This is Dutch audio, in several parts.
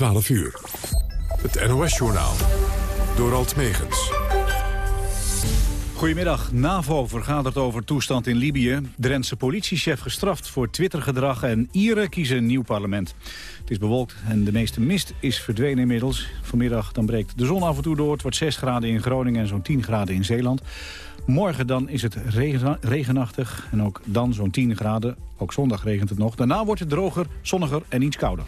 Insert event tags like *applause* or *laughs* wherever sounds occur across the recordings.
12 uur. Het NOS-journaal. Door Alt Megens. Goedemiddag. NAVO vergadert over toestand in Libië. Drentse politiechef gestraft voor Twittergedrag... en Ieren kiezen een nieuw parlement. Het is bewolkt en de meeste mist is verdwenen inmiddels. Vanmiddag dan breekt de zon af en toe door. Het wordt 6 graden in Groningen en zo'n 10 graden in Zeeland. Morgen dan is het regenachtig en ook dan zo'n 10 graden. Ook zondag regent het nog. Daarna wordt het droger, zonniger en iets kouder.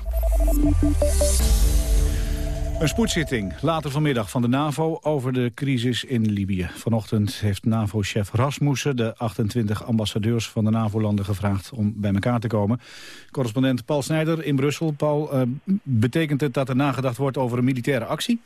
Een spoedzitting later vanmiddag van de NAVO over de crisis in Libië. Vanochtend heeft NAVO-chef Rasmussen de 28 ambassadeurs van de NAVO-landen gevraagd om bij elkaar te komen. Correspondent Paul Snijder in Brussel. Paul, uh, betekent het dat er nagedacht wordt over een militaire actie?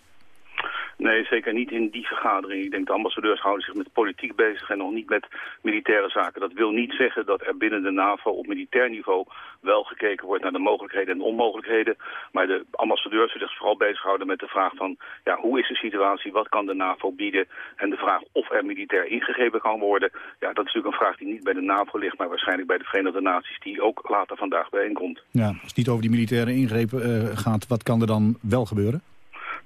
Nee, zeker niet in die vergadering. Ik denk de ambassadeurs houden zich met politiek bezig en nog niet met militaire zaken. Dat wil niet zeggen dat er binnen de NAVO op militair niveau wel gekeken wordt naar de mogelijkheden en onmogelijkheden. Maar de ambassadeurs zullen zich vooral bezighouden met de vraag van ja, hoe is de situatie, wat kan de NAVO bieden en de vraag of er militair ingegrepen kan worden. Ja, dat is natuurlijk een vraag die niet bij de NAVO ligt, maar waarschijnlijk bij de Verenigde Naties die ook later vandaag bijeenkomt. Ja, als het niet over die militaire ingrepen uh, gaat, wat kan er dan wel gebeuren?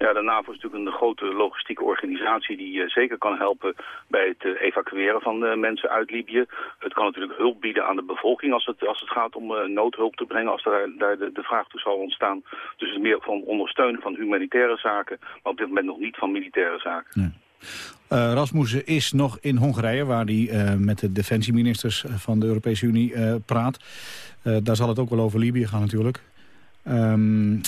Ja, de NAVO is natuurlijk een grote logistieke organisatie die uh, zeker kan helpen bij het uh, evacueren van uh, mensen uit Libië. Het kan natuurlijk hulp bieden aan de bevolking als het, als het gaat om noodhulp te brengen, als er, daar de, de, vraag toe zal ontstaan. Dus het meer van ondersteunen van humanitaire zaken, maar op dit moment nog niet van militaire zaken. Ja. Rasmussen is nog in Hongarije, waar hij met de defensieministers van de Europese Unie praat. daar zal het ook wel over Libië gaan natuurlijk. Um,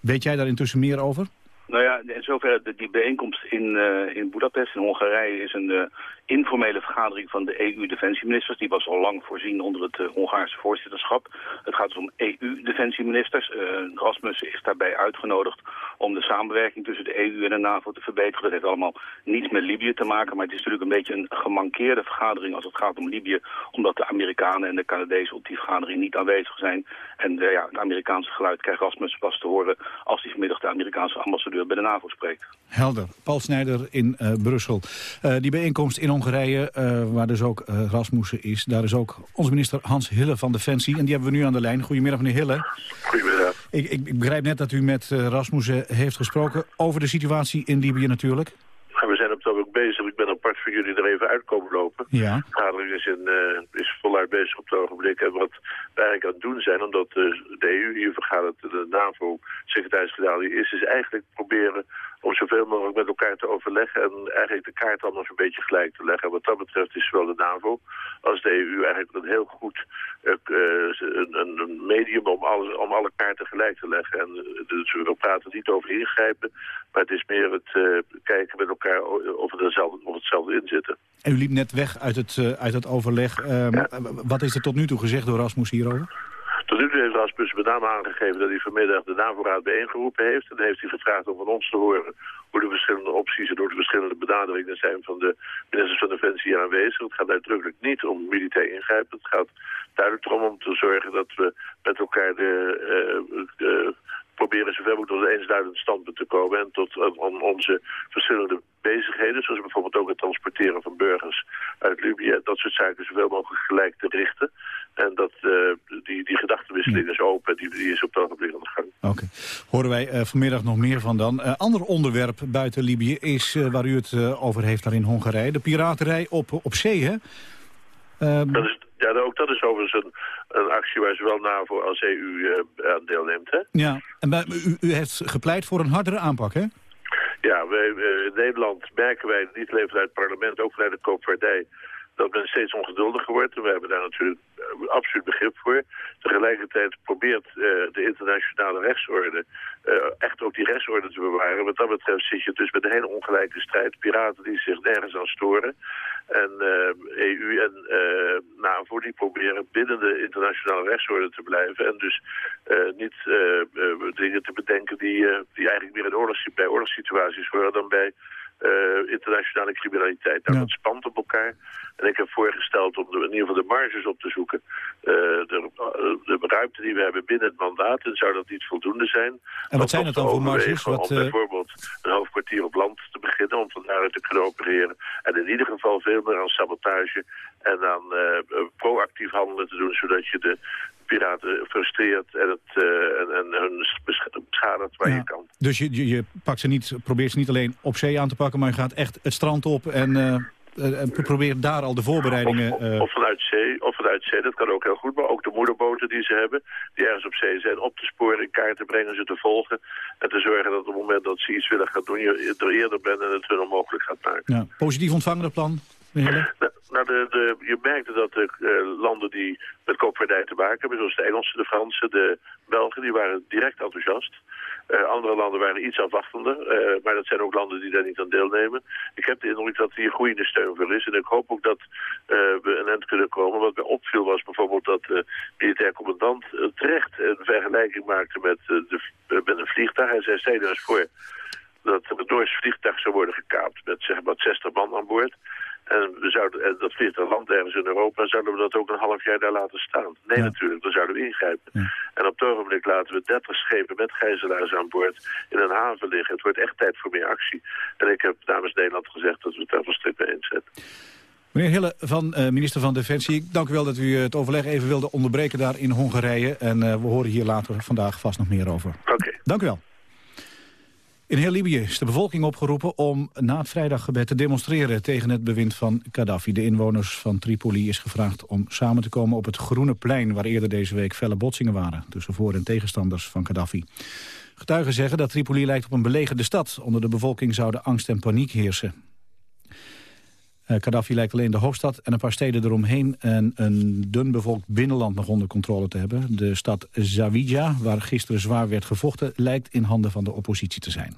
weet jij daar intussen meer over? Nou ja, in zoverre die bijeenkomst in, uh, in Budapest in Hongarije is een uh, informele vergadering van de EU-defensieministers. Die was al lang voorzien onder het uh, Hongaarse voorzitterschap. Het gaat dus om EU-defensieministers. Rasmussen is daarbij uitgenodigd om de samenwerking tussen de EU en de NAVO te verbeteren. Dat heeft allemaal niets met Libië te maken, maar het is natuurlijk een beetje een gemankeerde vergadering als het gaat om Libië, omdat de Amerikanen en de Canadezen op die vergadering niet aanwezig zijn. En ja, het Amerikaanse geluid krijgt Rasmussen pas te horen als hij vanmiddag de Amerikaanse ambassadeur bij de NAVO spreekt. Helder. Paul Snijder in uh, Brussel. Uh, die bijeenkomst in Hongarije, uh, waar dus ook Rasmussen is... daar is ook onze minister Hans Hille van Defensie. En die hebben we nu aan de lijn. Goedemiddag, meneer Hille. Goedemiddag. Ik, ik, ik begrijp net dat u met Rasmussen heeft gesproken... over de situatie in Libië natuurlijk. En we zijn op dat ook bezig. Ik ben apart voor jullie er even uitkomen lopen. Ja. De vergadering is, in, is voluit bezig op het ogenblik. En wat we eigenlijk aan het doen zijn, omdat de EU hier vergadert, de NAVO-secretaris-generaal is, is eigenlijk proberen om zoveel mogelijk met elkaar te overleggen en eigenlijk de kaart anders een beetje gelijk te leggen. Wat dat betreft is zowel de NAVO als de EU eigenlijk een heel goed uh, een, een, medium om, alles, om alle kaarten gelijk te leggen. En dus we praten niet over ingrijpen, maar het is meer het uh, kijken met elkaar of, er hetzelfde, of hetzelfde in zitten. En u liep net weg uit het, uh, uit het overleg. Ehm, ja. Wat is er tot nu toe gezegd door Rasmus hierover? Tot nu toe heeft Rasmus met name aangegeven dat hij vanmiddag de NAVO-raad bijeengeroepen heeft. En heeft hij gevraagd om van ons te horen hoe de verschillende opties en door de verschillende benaderingen zijn van de ministers van Defensie aanwezig. Het gaat uitdrukkelijk niet om militair ingrijpen. Het gaat duidelijk erom om te zorgen dat we met elkaar de, uh, de proberen zoveel mogelijk tot een eensduidend standpunt te komen. En tot om onze verschillende bezigheden, zoals bijvoorbeeld ook het transporteren van burgers uit Libië, dat soort zaken zoveel mogelijk gelijk te richten. En dat, uh, die, die gedachtenwisseling is open, die, die is op het ogenblik aan de gang. Oké. Okay. Horen wij uh, vanmiddag nog meer van dan. Uh, ander onderwerp buiten Libië is waar u het over heeft daar in Hongarije. De piraterij op, op zee, hè? Ehm, dat is, ja, ook dat is overigens een, een actie waar zowel NAVO als EU aan deelneemt, hè? Ja, en bij, u, u heeft gepleit voor een hardere aanpak, hè? Ja, wij, in Nederland merken wij, niet alleen vanuit het parlement, ook vanuit de koopvaardij dat men steeds ongeduldiger wordt. We hebben daar natuurlijk uh, absoluut begrip voor. Tegelijkertijd probeert uh, de internationale rechtsorde uh, echt ook die rechtsorde te bewaren. Wat dat betreft zit je dus met een hele ongelijke strijd. Piraten die zich nergens aan storen. En EU en NAVO die proberen binnen de internationale rechtsorde te blijven. En dus niet dingen te bedenken die, die eigenlijk meer in oorlogs, bij oorlogssituaties horen dan bij uh, internationale criminaliteit. Nou, ja. dat spant op elkaar. En ik heb voorgesteld om de, in ieder geval de marges op te zoeken. Uh, de, uh, de ruimte die we hebben binnen het mandaat, en zou dat niet voldoende zijn. En wat zijn het dan voor marges? Wat, om bijvoorbeeld een hoofdkwartier op land te beginnen, om van daaruit te kunnen opereren. En in ieder geval veel meer aan sabotage en aan proactief handelen te doen, zodat je de piraten frustreert en, het, uh, en, en hun beschadigt waar je kan. Dus je, je, je, pakt ze niet, probeert ze niet alleen op zee aan te pakken, maar je gaat echt het strand op en uh, probeert daar al de voorbereidingen... Of, of, vanuit zee, of vanuit zee, dat kan ook heel goed, maar ook de moederboten die ze hebben, die ergens op zee zijn, op te sporen, in kaart te brengen, ze te volgen en te zorgen dat op het moment dat ze iets willen gaan doen, je er eerder bent en het hun onmogelijk gaat maken. Ja, positief ontvangen dat plan? *laughs* Nou, de, de, je merkte dat de uh, landen die met koopvaardij te maken hebben, zoals de Engelsen, de Fransen, de Belgen, die waren direct enthousiast. Uh, andere landen waren iets afwachtender, uh, maar dat zijn ook landen die daar niet aan deelnemen. Ik heb de indruk dat hier groeiende steun voor is en ik hoop ook dat we een eind kunnen komen. Wat mij opviel was bijvoorbeeld dat de militair commandant terecht een vergelijking maakte met, de, met een vliegtuig. Hij zei, stel eens voor dat het Noorse vliegtuig zou worden gekaapt met zeg maar 60 man aan boord. En, we zouden, en dat vliegtuig land ergens in Europa, zouden we dat ook een half jaar daar laten staan? Nee, natuurlijk, dan zouden we ingrijpen. En op het ogenblik laten we 30 schepen met gijzelaars aan boord in een haven liggen. Het wordt echt tijd voor meer actie. En ik heb namens Nederland gezegd dat we het daar volstrekt mee eens zijn. Meneer Hille van uh, minister van Defensie, dank u wel dat u het overleg even wilde onderbreken daar in Hongarije. En uh, we horen hier later vandaag vast nog meer over. Oké. Dank u wel. In heel Libië is de bevolking opgeroepen om na het vrijdaggebed te demonstreren tegen het bewind van Gaddafi. De inwoners van Tripoli is gevraagd om samen te komen op het Groene Plein, waar eerder deze week felle botsingen waren tussen voor- en tegenstanders van Gaddafi. Getuigen zeggen dat Tripoli lijkt op een belegerde stad. Onder de bevolking zouden angst en paniek heersen. Uh, Gaddafi lijkt alleen de hoofdstad en een paar steden eromheen... en een dun bevolkt binnenland nog onder controle te hebben. De stad Zawijja, waar gisteren zwaar werd gevochten... lijkt in handen van de oppositie te zijn.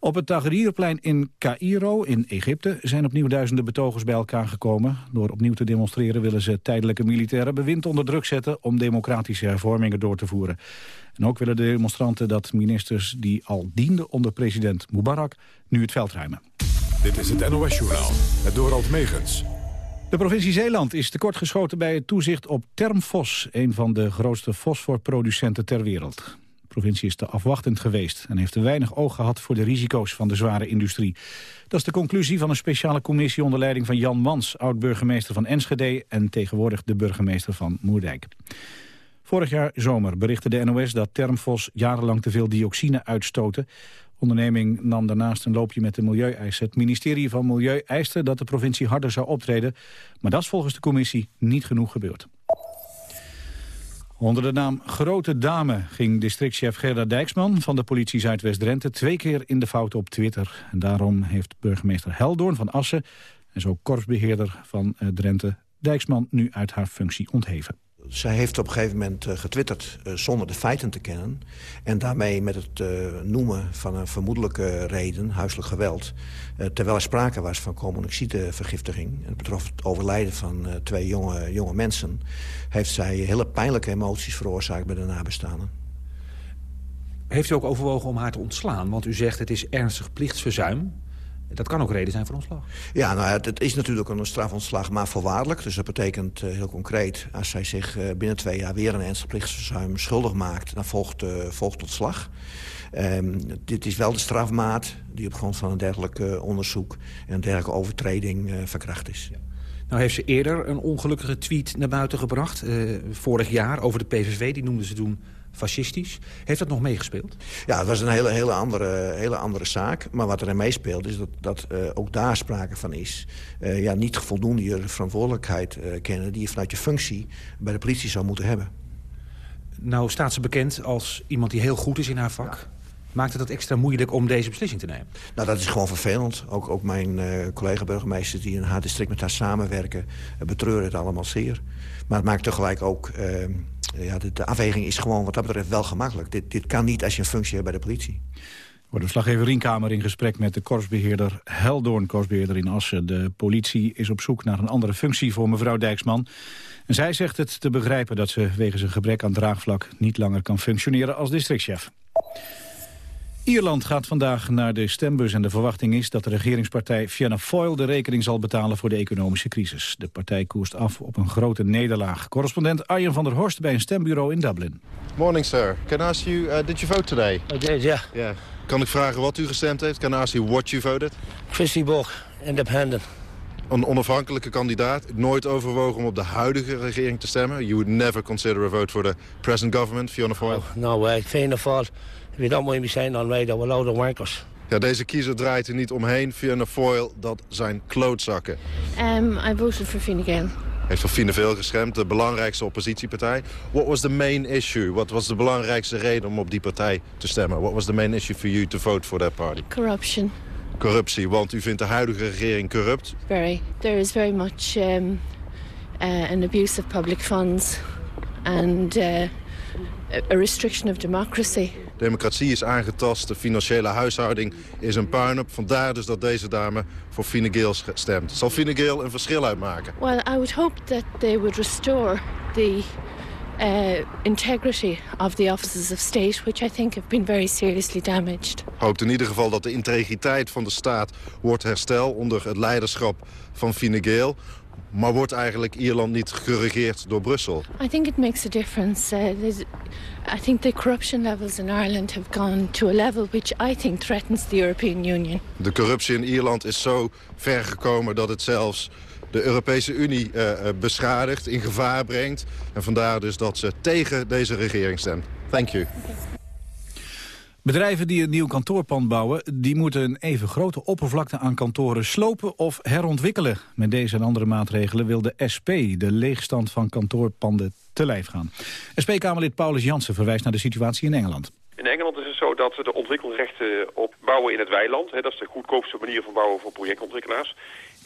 Op het Tahrirplein in Cairo, in Egypte, zijn opnieuw duizenden betogers bij elkaar gekomen. Door opnieuw te demonstreren willen ze tijdelijke militaire bewind onder druk zetten om democratische hervormingen door te voeren. En ook willen de demonstranten dat ministers die al dienden onder president Mubarak nu het veld ruimen. Dit is het NOS-journaal, het Dorald Megens. De provincie Zeeland is tekortgeschoten bij het toezicht op Termfos... een van de grootste fosforproducenten ter wereld. De provincie is te afwachtend geweest... en heeft te weinig oog gehad voor de risico's van de zware industrie. Dat is de conclusie van een speciale commissie onder leiding van Jan Mans... oud-burgemeester van Enschede en tegenwoordig de burgemeester van Moerdijk. Vorig jaar zomer berichtte de NOS dat Termfos jarenlang te veel dioxine uitstoten onderneming nam daarnaast een loopje met de milieueisen. Het ministerie van Milieu eiste dat de provincie harder zou optreden. Maar dat is volgens de commissie niet genoeg gebeurd. Onder de naam Grote Dame ging districtchef Gerda Dijksman van de politie Zuidwest-Drenthe twee keer in de fout op Twitter. En daarom heeft burgemeester Heldoorn van Assen en zo korpsbeheerder van eh, Drenthe Dijksman nu uit haar functie ontheven. Zij heeft op een gegeven moment uh, getwitterd uh, zonder de feiten te kennen. En daarmee met het uh, noemen van een vermoedelijke reden, huiselijk geweld... terwijl er sprake was van koolmonoxidevergiftiging... het betrof het overlijden van twee jonge, jonge mensen... heeft zij hele pijnlijke emoties veroorzaakt bij de nabestaanden. Heeft u ook overwogen om haar te ontslaan? Want u zegt het is ernstig plichtsverzuim. Dat kan ook reden zijn voor ontslag. Ja, nou, het, het is natuurlijk een strafontslag, maar voorwaardelijk. Dus dat betekent uh, heel concreet... als zij zich uh, binnen twee jaar weer een ernstig plichtsverzuim schuldig maakt... dan volgt, uh, volgt ontslag. Um, dit is wel de strafmaat die op grond van een dergelijk onderzoek... en een dergelijke overtreding verkracht is. Ja. Nou heeft ze eerder een ongelukkige tweet naar buiten gebracht. vorig jaar over de PVV, die noemde ze toen fascistisch. Heeft dat nog meegespeeld? Ja, het was een hele, hele, andere, hele andere zaak. Maar wat er meespeelt is dat, dat uh, ook daar sprake van is. Uh, ja, niet voldoende je verantwoordelijkheid uh, kennen... die je vanuit je functie bij de politie zou moeten hebben. Nou staat ze bekend als iemand die heel goed is in haar vak. Ja. Maakt het dat extra moeilijk om deze beslissing te nemen? Nou, dat is gewoon vervelend. Ook, ook mijn collega-burgemeesters die in haar district met haar samenwerken... betreuren het allemaal zeer. Maar het maakt tegelijk ook ehm, ja, de, afweging is gewoon wat dat betreft wel gemakkelijk. Dit, dit kan niet als je een functie hebt bij de politie. Wordt de slaggever Rienkamer in gesprek met de korpsbeheerder Heldoorn, korpsbeheerder in Assen. De politie is op zoek naar een andere functie voor mevrouw Dijksman. En zij zegt het te begrijpen dat ze wegens een gebrek aan draagvlak niet langer kan functioneren als districtchef. Ierland gaat vandaag naar de stembus en de verwachting is dat de regeringspartij Fianna Fáil de rekening zal betalen voor de economische crisis. De partij koerst af op een grote nederlaag. Correspondent Arjen van der Horst bij een stembureau in Dublin. Morning sir. Can I ask you, uh, did you vote today? I did, yeah. yeah. Kan ik vragen wat u gestemd heeft? Can I ask you what you voted? Christy Book, independent. een onafhankelijke kandidaat. Nooit overwogen om op de huidige regering te stemmen. You would never consider a vote for the present government, Fiona Foyle? Oh, no way. Fiona Foyle, saying on radio, we're load of wankers. Ja, deze kiezer draait er niet omheen. Fiona Foyle, dat zijn klootzakken. Um, I voted for Fine Gael. Heeft voor Fine Gael gestemd, de belangrijkste oppositiepartij. What was the main issue? Wat was de belangrijkste reden om op die partij te stemmen? What was the main issue for you to vote for that party? Corruption. Corruptie, want u vindt de huidige regering corrupt? Very. There is very much um, uh, an abuse of public funds and uh, a restriction of democracy. Democratie is aangetast, de financiële huishouding is een puinhoop. Vandaar dus dat deze dame voor Fine Gael stemt. Zal Fine Gael een verschil uitmaken? Well, I would hope that they would restore the uh, integrity of the offices of state, which I think have been very seriously damaged. Hoopt in ieder geval dat de integriteit van de staat wordt hersteld onder het leiderschap van Fine Gael. Maar wordt eigenlijk Ierland niet geregeerd door Brussel? I think it makes a difference. Uh, I think the corruption levels in Ireland have gone to a level which I think threatens the European Union. De corruptie in Ierland is zo ver gekomen dat het zelfs de Europese Unie uh, beschadigt, in gevaar brengt. En vandaar dus dat ze tegen deze regering stemt. Thank you. Bedrijven die een nieuw kantoorpand bouwen... die moeten een even grote oppervlakte aan kantoren slopen of herontwikkelen. Met deze en andere maatregelen wil de SP de leegstand van kantoorpanden te lijf gaan. SP-Kamerlid Paulus Jansen verwijst naar de situatie in Engeland. In Engeland is het zo dat de ontwikkelrechten op bouwen in het weiland... Hè, dat is de goedkoopste manier van bouwen voor projectontwikkelaars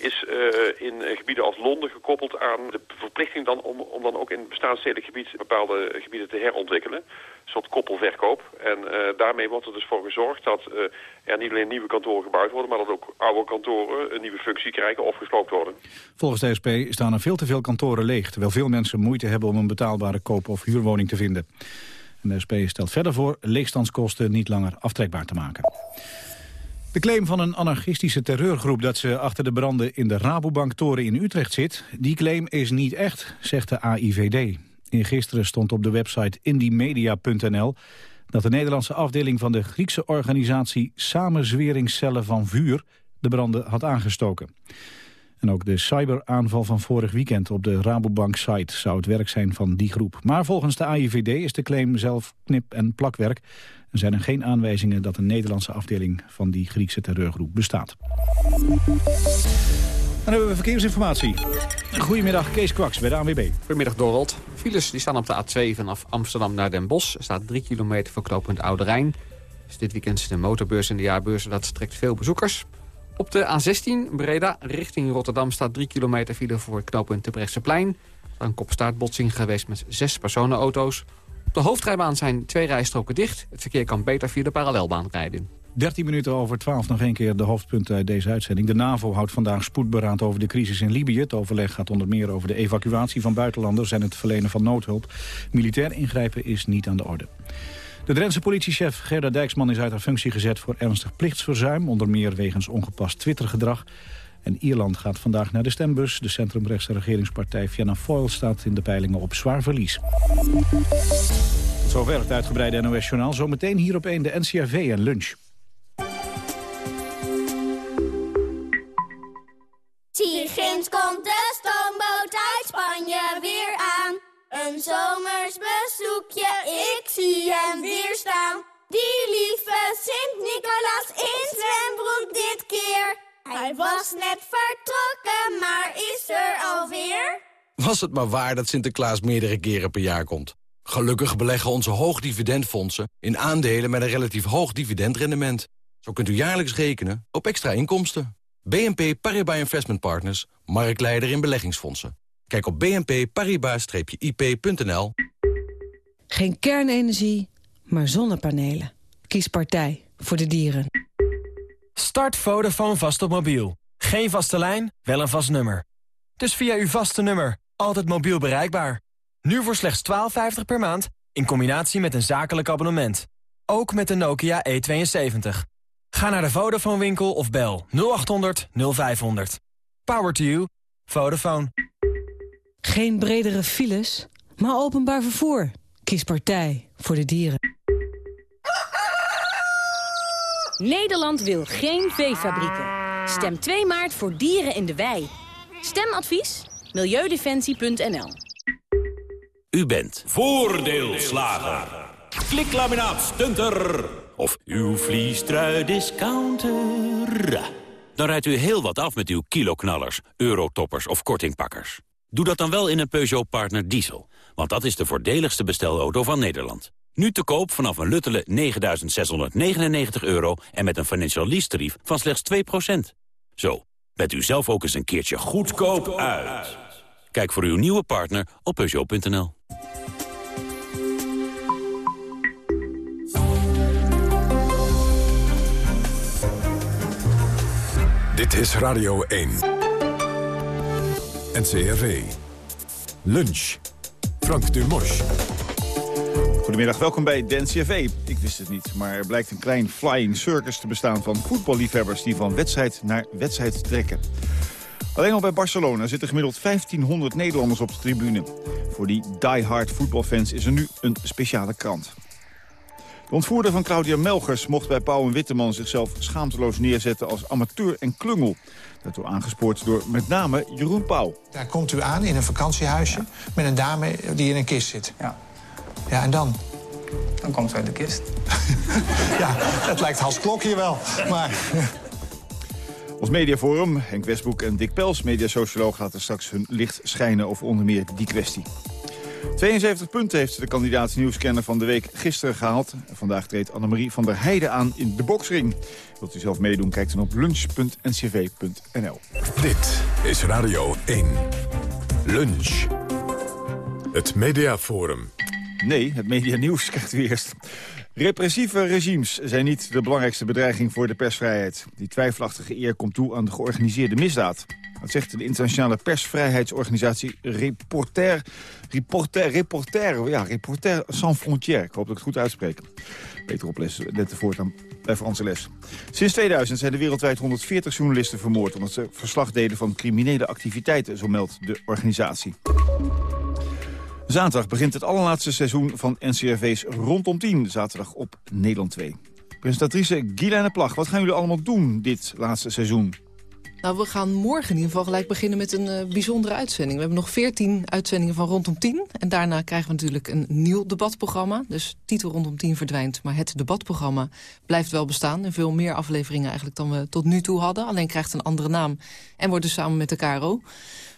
is uh, in gebieden als Londen gekoppeld aan de verplichting dan om, om dan ook in bestaansstedelijk gebied bepaalde gebieden te herontwikkelen. Een soort koppelverkoop. En uh, daarmee wordt er dus voor gezorgd dat uh, er niet alleen nieuwe kantoren gebouwd worden, maar dat ook oude kantoren een nieuwe functie krijgen of gesloopt worden. Volgens de SP staan er veel te veel kantoren leeg, terwijl veel mensen moeite hebben om een betaalbare koop- of huurwoning te vinden. En de SP stelt verder voor leegstandskosten niet langer aftrekbaar te maken. De claim van een anarchistische terreurgroep dat ze achter de branden in de Rabobanktoren in Utrecht zit, die claim is niet echt, zegt de AIVD. Gisteren stond op de website indiemedia.nl dat de Nederlandse afdeling van de Griekse organisatie Samenzweringscellen van Vuur de branden had aangestoken. En ook de cyberaanval van vorig weekend op de Rabobank-site zou het werk zijn van die groep. Maar volgens de AIVD is de claim zelf knip- en plakwerk. Er zijn er geen aanwijzingen dat een Nederlandse afdeling van die Griekse terreurgroep bestaat. Dan hebben we verkeersinformatie. Goedemiddag, Kees Kwaks bij de ANWB. Goedemiddag, Dorold. Files die staan op de A2 vanaf Amsterdam naar Den Bosch. Er staat 3 kilometer voor knooppunt Oude Rijn. Dus dit weekend is de motorbeurs en de jaarbeurs. Dat trekt veel bezoekers. Op de A16 Breda richting Rotterdam staat 3 kilometer file voor knooppunt is een kopstaartbotsing geweest met zes personenauto's. Op de hoofdrijbaan zijn twee rijstroken dicht. Het verkeer kan beter via de parallelbaan rijden. 13 minuten over 12 nog een keer de hoofdpunten uit deze uitzending. De NAVO houdt vandaag spoedberaad over de crisis in Libië. Het overleg gaat onder meer over de evacuatie van buitenlanders... en het verlenen van noodhulp. Militair ingrijpen is niet aan de orde. De Drentse politiechef Gerda Dijksman is uit haar functie gezet voor ernstig plichtsverzuim, onder meer wegens ongepast Twittergedrag. En Ierland gaat vandaag naar de stembus. De centrumrechtse regeringspartij Fianna Fáil staat in de peilingen op zwaar verlies. Zover het uitgebreide NOS-journaal. Zometeen hier op 1 de NCRV en lunch. Ginds komt Een zomers bezoekje, ik zie hem weer staan. Die lieve Sint-Nicolaas in zwembroek dit keer. Hij was net vertrokken, maar is er alweer. Was het maar waar dat Sinterklaas meerdere keren per jaar komt. Gelukkig beleggen onze hoogdividendfondsen in aandelen met een relatief hoog dividendrendement. Zo kunt u jaarlijks rekenen op extra inkomsten. BNP Paribas Investment Partners, marktleider in beleggingsfondsen. Kijk op bnp-paribas-ip.nl. Geen kernenergie, maar zonnepanelen. Kies partij voor de dieren. Start Vodafone vast op mobiel. Geen vaste lijn, wel een vast nummer. Dus via uw vaste nummer, altijd mobiel bereikbaar. Nu voor slechts 12,50 per maand, in combinatie met een zakelijk abonnement. Ook met de Nokia E72. Ga naar de Vodafone winkel of bel 0800 0500. Power to you. Vodafone. Geen bredere files, maar openbaar vervoer. Kies partij voor de dieren. Nederland wil geen veefabrieken. Stem 2 maart voor dieren in de wei. Stemadvies? Milieudefensie.nl U bent voordeelslager. Kliklaminaat stunter. Of uw vliestrui discounter. Dan rijdt u heel wat af met uw kiloknallers, eurotoppers of kortingpakkers. Doe dat dan wel in een Peugeot Partner Diesel. Want dat is de voordeligste bestelauto van Nederland. Nu te koop vanaf een luttele 9.699 euro en met een financial lease tarief van slechts 2%. Zo, bent u zelf ook eens een keertje goedkoop uit. Kijk voor uw nieuwe partner op Peugeot.nl. Dit is Radio 1. NCRV. Lunch. Frank Dumos. Goedemiddag, welkom bij de NCRV. Ik wist het niet, maar er blijkt een klein flying circus te bestaan... van voetballiefhebbers die van wedstrijd naar wedstrijd trekken. Alleen al bij Barcelona zitten gemiddeld 1500 Nederlanders op de tribune. Voor die die-hard voetbalfans is er nu een speciale krant. De ontvoerder van Claudia Melgers mocht bij Pauw en Witteman zichzelf schaamteloos neerzetten als amateur en klungel. Daartoe aangespoord door met name Jeroen Pauw. Daar komt u aan in een vakantiehuisje met een dame die in een kist zit. Ja. Ja, en dan? Dan komt ze uit de kist. *laughs* ja, het lijkt Hans Klok hier wel, maar... *laughs* Ons mediaforum, Henk Westbroek en Dick Pels, mediasocioloog... laten straks hun licht schijnen over onder meer die kwestie. 72 punten heeft de kandidaat nieuwscanner van de week gisteren gehaald. Vandaag treedt Annemarie van der Heijden aan in de boksring. Wilt u zelf meedoen, kijk dan op lunch.ncv.nl. Dit is Radio 1. Lunch. Het Mediaforum. Nee, het medianieuws *laughs* krijgt u eerst. Repressieve regimes zijn niet de belangrijkste bedreiging voor de persvrijheid. Die twijfelachtige eer komt toe aan de georganiseerde misdaad. Dat zegt de internationale persvrijheidsorganisatie Reporter, Reporter, Reporter, ja, Reporter Sans Frontières. Ik hoop dat ik het goed uitspreek. Peter Oples, net voortaan bij Franse les. Sinds 2000 zijn er wereldwijd 140 journalisten vermoord... omdat ze verslag deden van criminele activiteiten, zo meldt de organisatie. Zaterdag begint het allerlaatste seizoen van NCRV's Rondom 10. Zaterdag op Nederland 2. Presentatrice Guylaine Plag, wat gaan jullie allemaal doen dit laatste seizoen? Nou, we gaan morgen in ieder geval gelijk beginnen met een uh, bijzondere uitzending. We hebben nog veertien uitzendingen van Rondom 10. En daarna krijgen we natuurlijk een nieuw debatprogramma. Dus titel Rondom 10 verdwijnt, maar het debatprogramma blijft wel bestaan. En veel meer afleveringen eigenlijk dan we tot nu toe hadden. Alleen krijgt een andere naam en wordt dus samen met de KRO.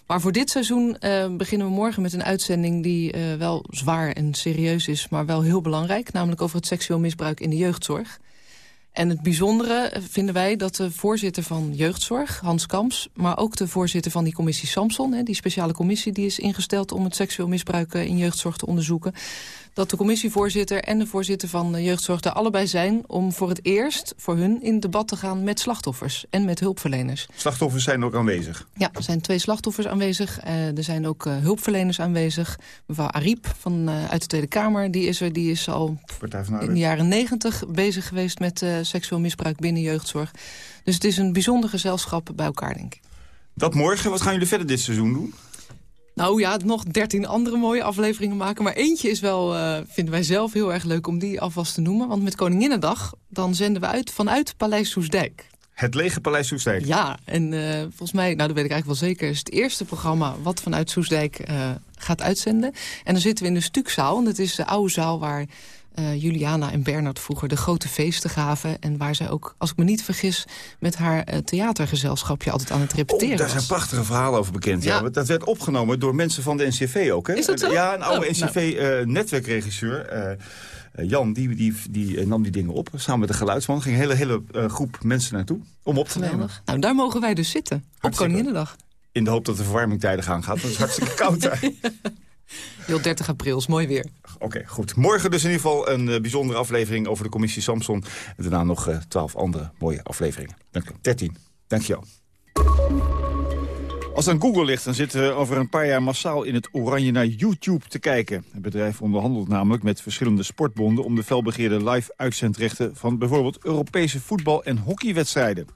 Maar voor dit seizoen uh, beginnen we morgen met een uitzending... die uh, wel zwaar en serieus is, maar wel heel belangrijk. Namelijk over het seksueel misbruik in de jeugdzorg. En het bijzondere vinden wij dat de voorzitter van jeugdzorg, Hans Kamps... maar ook de voorzitter van die commissie Samson... Hè, die speciale commissie die is ingesteld om het seksueel misbruik in jeugdzorg te onderzoeken... dat de commissievoorzitter en de voorzitter van de jeugdzorg er allebei zijn... om voor het eerst voor hun in debat te gaan met slachtoffers en met hulpverleners. Slachtoffers zijn ook aanwezig? Ja, er zijn twee slachtoffers aanwezig. Uh, er zijn ook uh, hulpverleners aanwezig. Mevrouw Ariep van, uh, uit de Tweede Kamer, die is er. Die is al in de jaren negentig bezig geweest met seksueel misbruik binnen jeugdzorg. Dus het is een bijzonder gezelschap bij elkaar, denk ik. Dat morgen. Wat gaan jullie verder dit seizoen doen? Nou ja, nog dertien andere mooie afleveringen maken. Maar eentje is wel, uh, vinden wij zelf heel erg leuk om die alvast te noemen. Want met Koninginnedag, dan zenden we uit vanuit Paleis Soesdijk. Het lege Paleis Soesdijk? Ja, en uh, volgens mij, nou dat weet ik eigenlijk wel zeker... is het eerste programma wat vanuit Soesdijk uh, gaat uitzenden. En dan zitten we in de Stukzaal. En dat is de oude zaal waar uh, Juliana en Bernard vroeger de grote feesten gaven. En waar zij ook, als ik me niet vergis, met haar uh, theatergezelschapje altijd aan het repeteren oh, daar zijn prachtige verhalen over bekend. Ja. ja. Dat werd opgenomen door mensen van de NCV ook. Hè? Is dat zo? Ja, een oude oh, NCV-netwerkregisseur. Nou. Uh, Jan die, die, die nam die dingen op, samen met de geluidsman. ging een hele, hele groep mensen naartoe om op te Geweldig. nemen. Nou, daar mogen wij dus zitten, hartstikke. op Koninginnedag. In de hoop dat de verwarming tijdig aangaat, want het is hartstikke *laughs* koud daar. Heel 30 april is mooi weer. Oké, okay, goed. Morgen dus in ieder geval een uh, bijzondere aflevering over de commissie Samson. En daarna nog uh, 12 andere mooie afleveringen. Dank u. 13. Dank je wel. Als het aan Google ligt, dan zitten we over een paar jaar massaal in het oranje naar YouTube te kijken. Het bedrijf onderhandelt namelijk met verschillende sportbonden... om de felbegeerde live-uitzendrechten van bijvoorbeeld Europese voetbal- en hockeywedstrijden.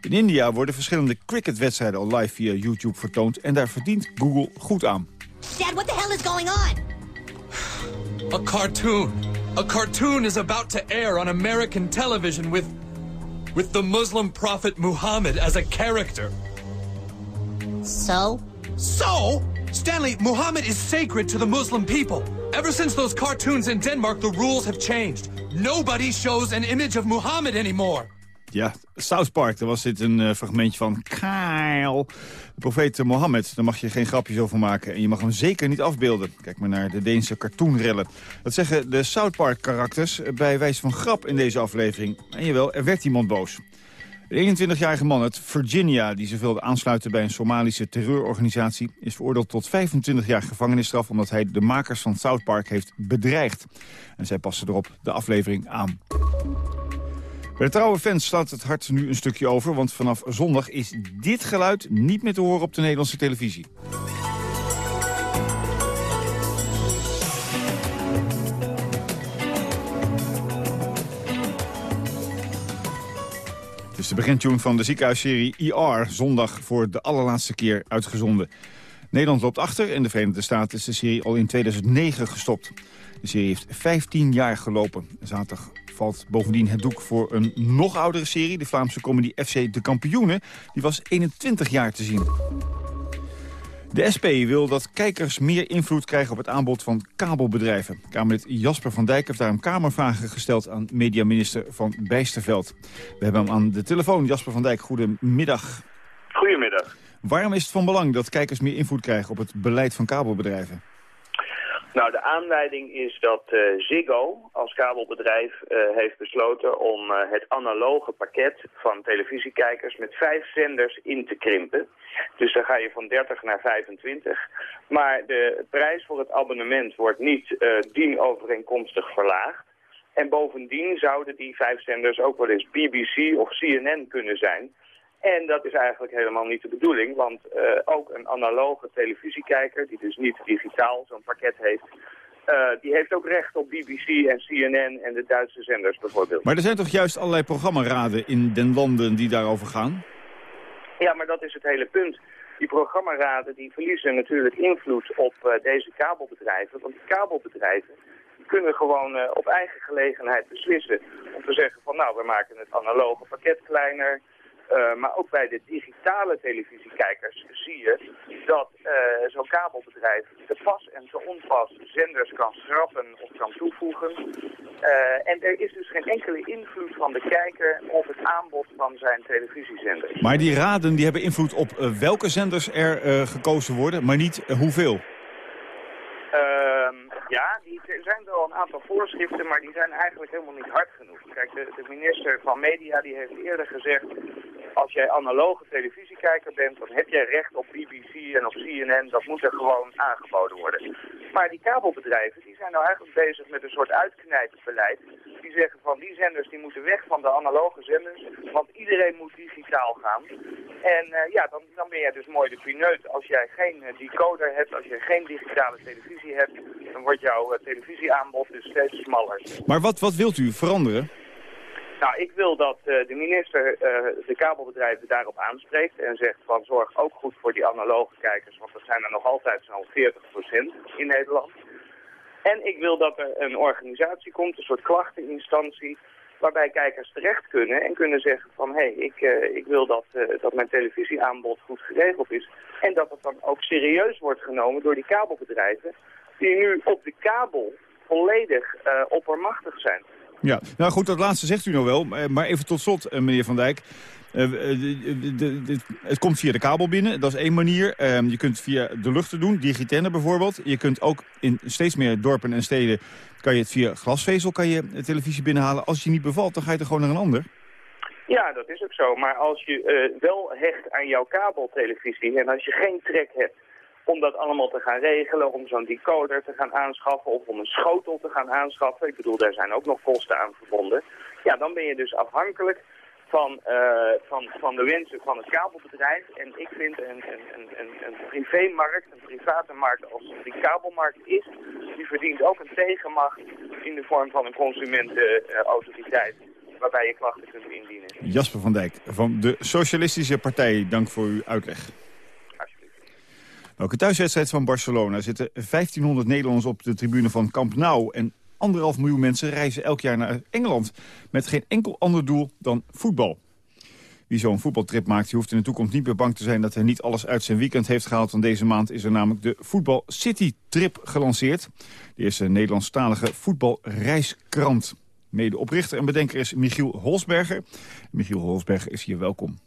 In India worden verschillende cricketwedstrijden al live via YouTube vertoond... en daar verdient Google goed aan. Dad, what the hell is going on? A cartoon. A cartoon is about to air on American television with... with the Muslim prophet Muhammad as a character. So? So? Stanley, Muhammad is sacred to the Muslim people. Ever since those cartoons in Denmark, the rules have changed. Nobody shows an image of Muhammad anymore. Ja, South Park, daar was dit een uh, fragmentje van Kyle. De profeet Mohammed, daar mag je geen grapjes over maken. En je mag hem zeker niet afbeelden. Kijk maar naar de Deense cartoonrellen. Dat zeggen de South Park-karakters bij wijze van grap in deze aflevering. En jawel, er werd iemand boos. De 21-jarige man uit Virginia, die zich wilde aansluiten bij een Somalische terreurorganisatie, is veroordeeld tot 25 jaar gevangenisstraf omdat hij de makers van South Park heeft bedreigd. En zij passen erop de aflevering aan. Bij de trouwe fans staat het hart nu een stukje over... want vanaf zondag is dit geluid niet meer te horen op de Nederlandse televisie. De begintune van de ziekenhuisserie ER... zondag voor de allerlaatste keer uitgezonden. Nederland loopt achter. In de Verenigde Staten is de serie al in 2009 gestopt. De serie heeft 15 jaar gelopen. Zaterdag valt bovendien het doek voor een nog oudere serie. De Vlaamse comedy FC De Kampioenen. Die was 21 jaar te zien. De SP wil dat kijkers meer invloed krijgen op het aanbod van kabelbedrijven. Kamerlid Jasper van Dijk heeft daarom kamervragen gesteld aan mediaminister Van Bijsterveld. We hebben hem aan de telefoon. Jasper van Dijk, goedemiddag. Goedemiddag. Waarom is het van belang dat kijkers meer invloed krijgen op het beleid van kabelbedrijven? Nou, de aanleiding is dat uh, Ziggo als kabelbedrijf uh, heeft besloten om uh, het analoge pakket van televisiekijkers met vijf zenders in te krimpen. Dus dan ga je van 30 naar 25. Maar de prijs voor het abonnement wordt niet dienovereenkomstig verlaagd. En bovendien zouden die vijf zenders ook wel eens BBC of CNN kunnen zijn. En dat is eigenlijk helemaal niet de bedoeling, want uh, ook een analoge televisiekijker, die dus niet digitaal zo'n pakket heeft, uh, die heeft ook recht op BBC en CNN en de Duitse zenders bijvoorbeeld. Maar er zijn toch juist allerlei programmaraden in den landen die daarover gaan? Ja, maar dat is het hele punt. Die programmaraden die verliezen natuurlijk invloed op uh, deze kabelbedrijven, want die kabelbedrijven kunnen gewoon uh, op eigen gelegenheid beslissen om te zeggen van nou, we maken het analoge pakket kleiner, uh, maar ook bij de digitale televisiekijkers zie je dat uh, zo'n kabelbedrijf te pas en te onpas zenders kan schrappen of kan toevoegen. Uh, en er is dus geen enkele invloed van de kijker op het aanbod van zijn televisiezenders. Maar die raden die hebben invloed op welke zenders er gekozen worden, maar niet hoeveel? Ehm, ja, die, er zijn wel een aantal voorschriften, maar die zijn eigenlijk helemaal niet hard genoeg. Kijk, de, de minister van Media die heeft eerder gezegd als jij analoge televisiekijker bent, dan heb jij recht op BBC en op CNN. Dat moet er gewoon aangeboden worden. Maar die kabelbedrijven, die zijn nou eigenlijk bezig met een soort uitknijpbeleid. Die zeggen van die zenders die moeten weg van de analoge zenders, want iedereen moet digitaal gaan. En uh, ja, dan, dan ben jij dus mooi de pineut. Als jij geen uh, decoder hebt, als je geen digitale televisie hebt, dan wordt jouw uh, televisieaanbod dus steeds smaller. Maar wat, wat wilt u veranderen? Nou, ik wil dat uh, de minister uh, de kabelbedrijven daarop aanspreekt en zegt van zorg ook goed voor die analoge kijkers, want dat zijn er nog altijd zo'n 40% in Nederland. En ik wil dat er een organisatie komt, een soort klachteninstantie, waarbij kijkers terecht kunnen en kunnen zeggen van hé, hey, ik, uh, ik wil dat, dat mijn televisieaanbod goed geregeld is. En dat het dan ook serieus wordt genomen door die kabelbedrijven die nu op de kabel volledig oppermachtig zijn. Ja, nou goed, dat laatste zegt u nog wel. Maar even tot slot, meneer Van Dijk. De, het komt via de kabel binnen, dat is één manier. Uh, je kunt via de luchten doen, digitenne bijvoorbeeld. Je kunt ook in steeds meer dorpen en steden... kan je het via glasvezel kan je televisie binnenhalen. Als je niet bevalt, dan ga je er gewoon naar een ander. Ja, dat is ook zo. Maar als je wel hecht aan jouw kabeltelevisie... en als je geen trek hebt om dat allemaal te gaan regelen, om zo'n decoder te gaan aanschaffen of om een schotel te gaan aanschaffen. Ik bedoel, daar zijn ook nog kosten aan verbonden. Ja, dan ben je dus afhankelijk van, uh, van, van de wensen van het kabelbedrijf. En ik vind een, een, een, een, een privémarkt, een private markt als die kabelmarkt is, die verdient ook een tegenmacht in de vorm van een consumentenautoriteit. waarbij je klachten kunt indienen. Jasper van Dijk van de Socialistische Partij, dank voor uw uitleg. Welke thuiswedstrijd van Barcelona zitten 1500 Nederlanders op de tribune van Camp Nou... en anderhalf miljoen mensen reizen elk jaar naar Engeland... met geen enkel ander doel dan voetbal. Wie zo'n voetbaltrip maakt, hoeft in de toekomst niet meer bang te zijn... dat hij niet alles uit zijn weekend heeft gehaald. Want deze maand is er namelijk de Voetbal City Trip gelanceerd. De eerste Nederlandstalige voetbalreiskrant. Medeoprichter en bedenker is Michiel Holsberger. Michiel Holsberger is hier welkom.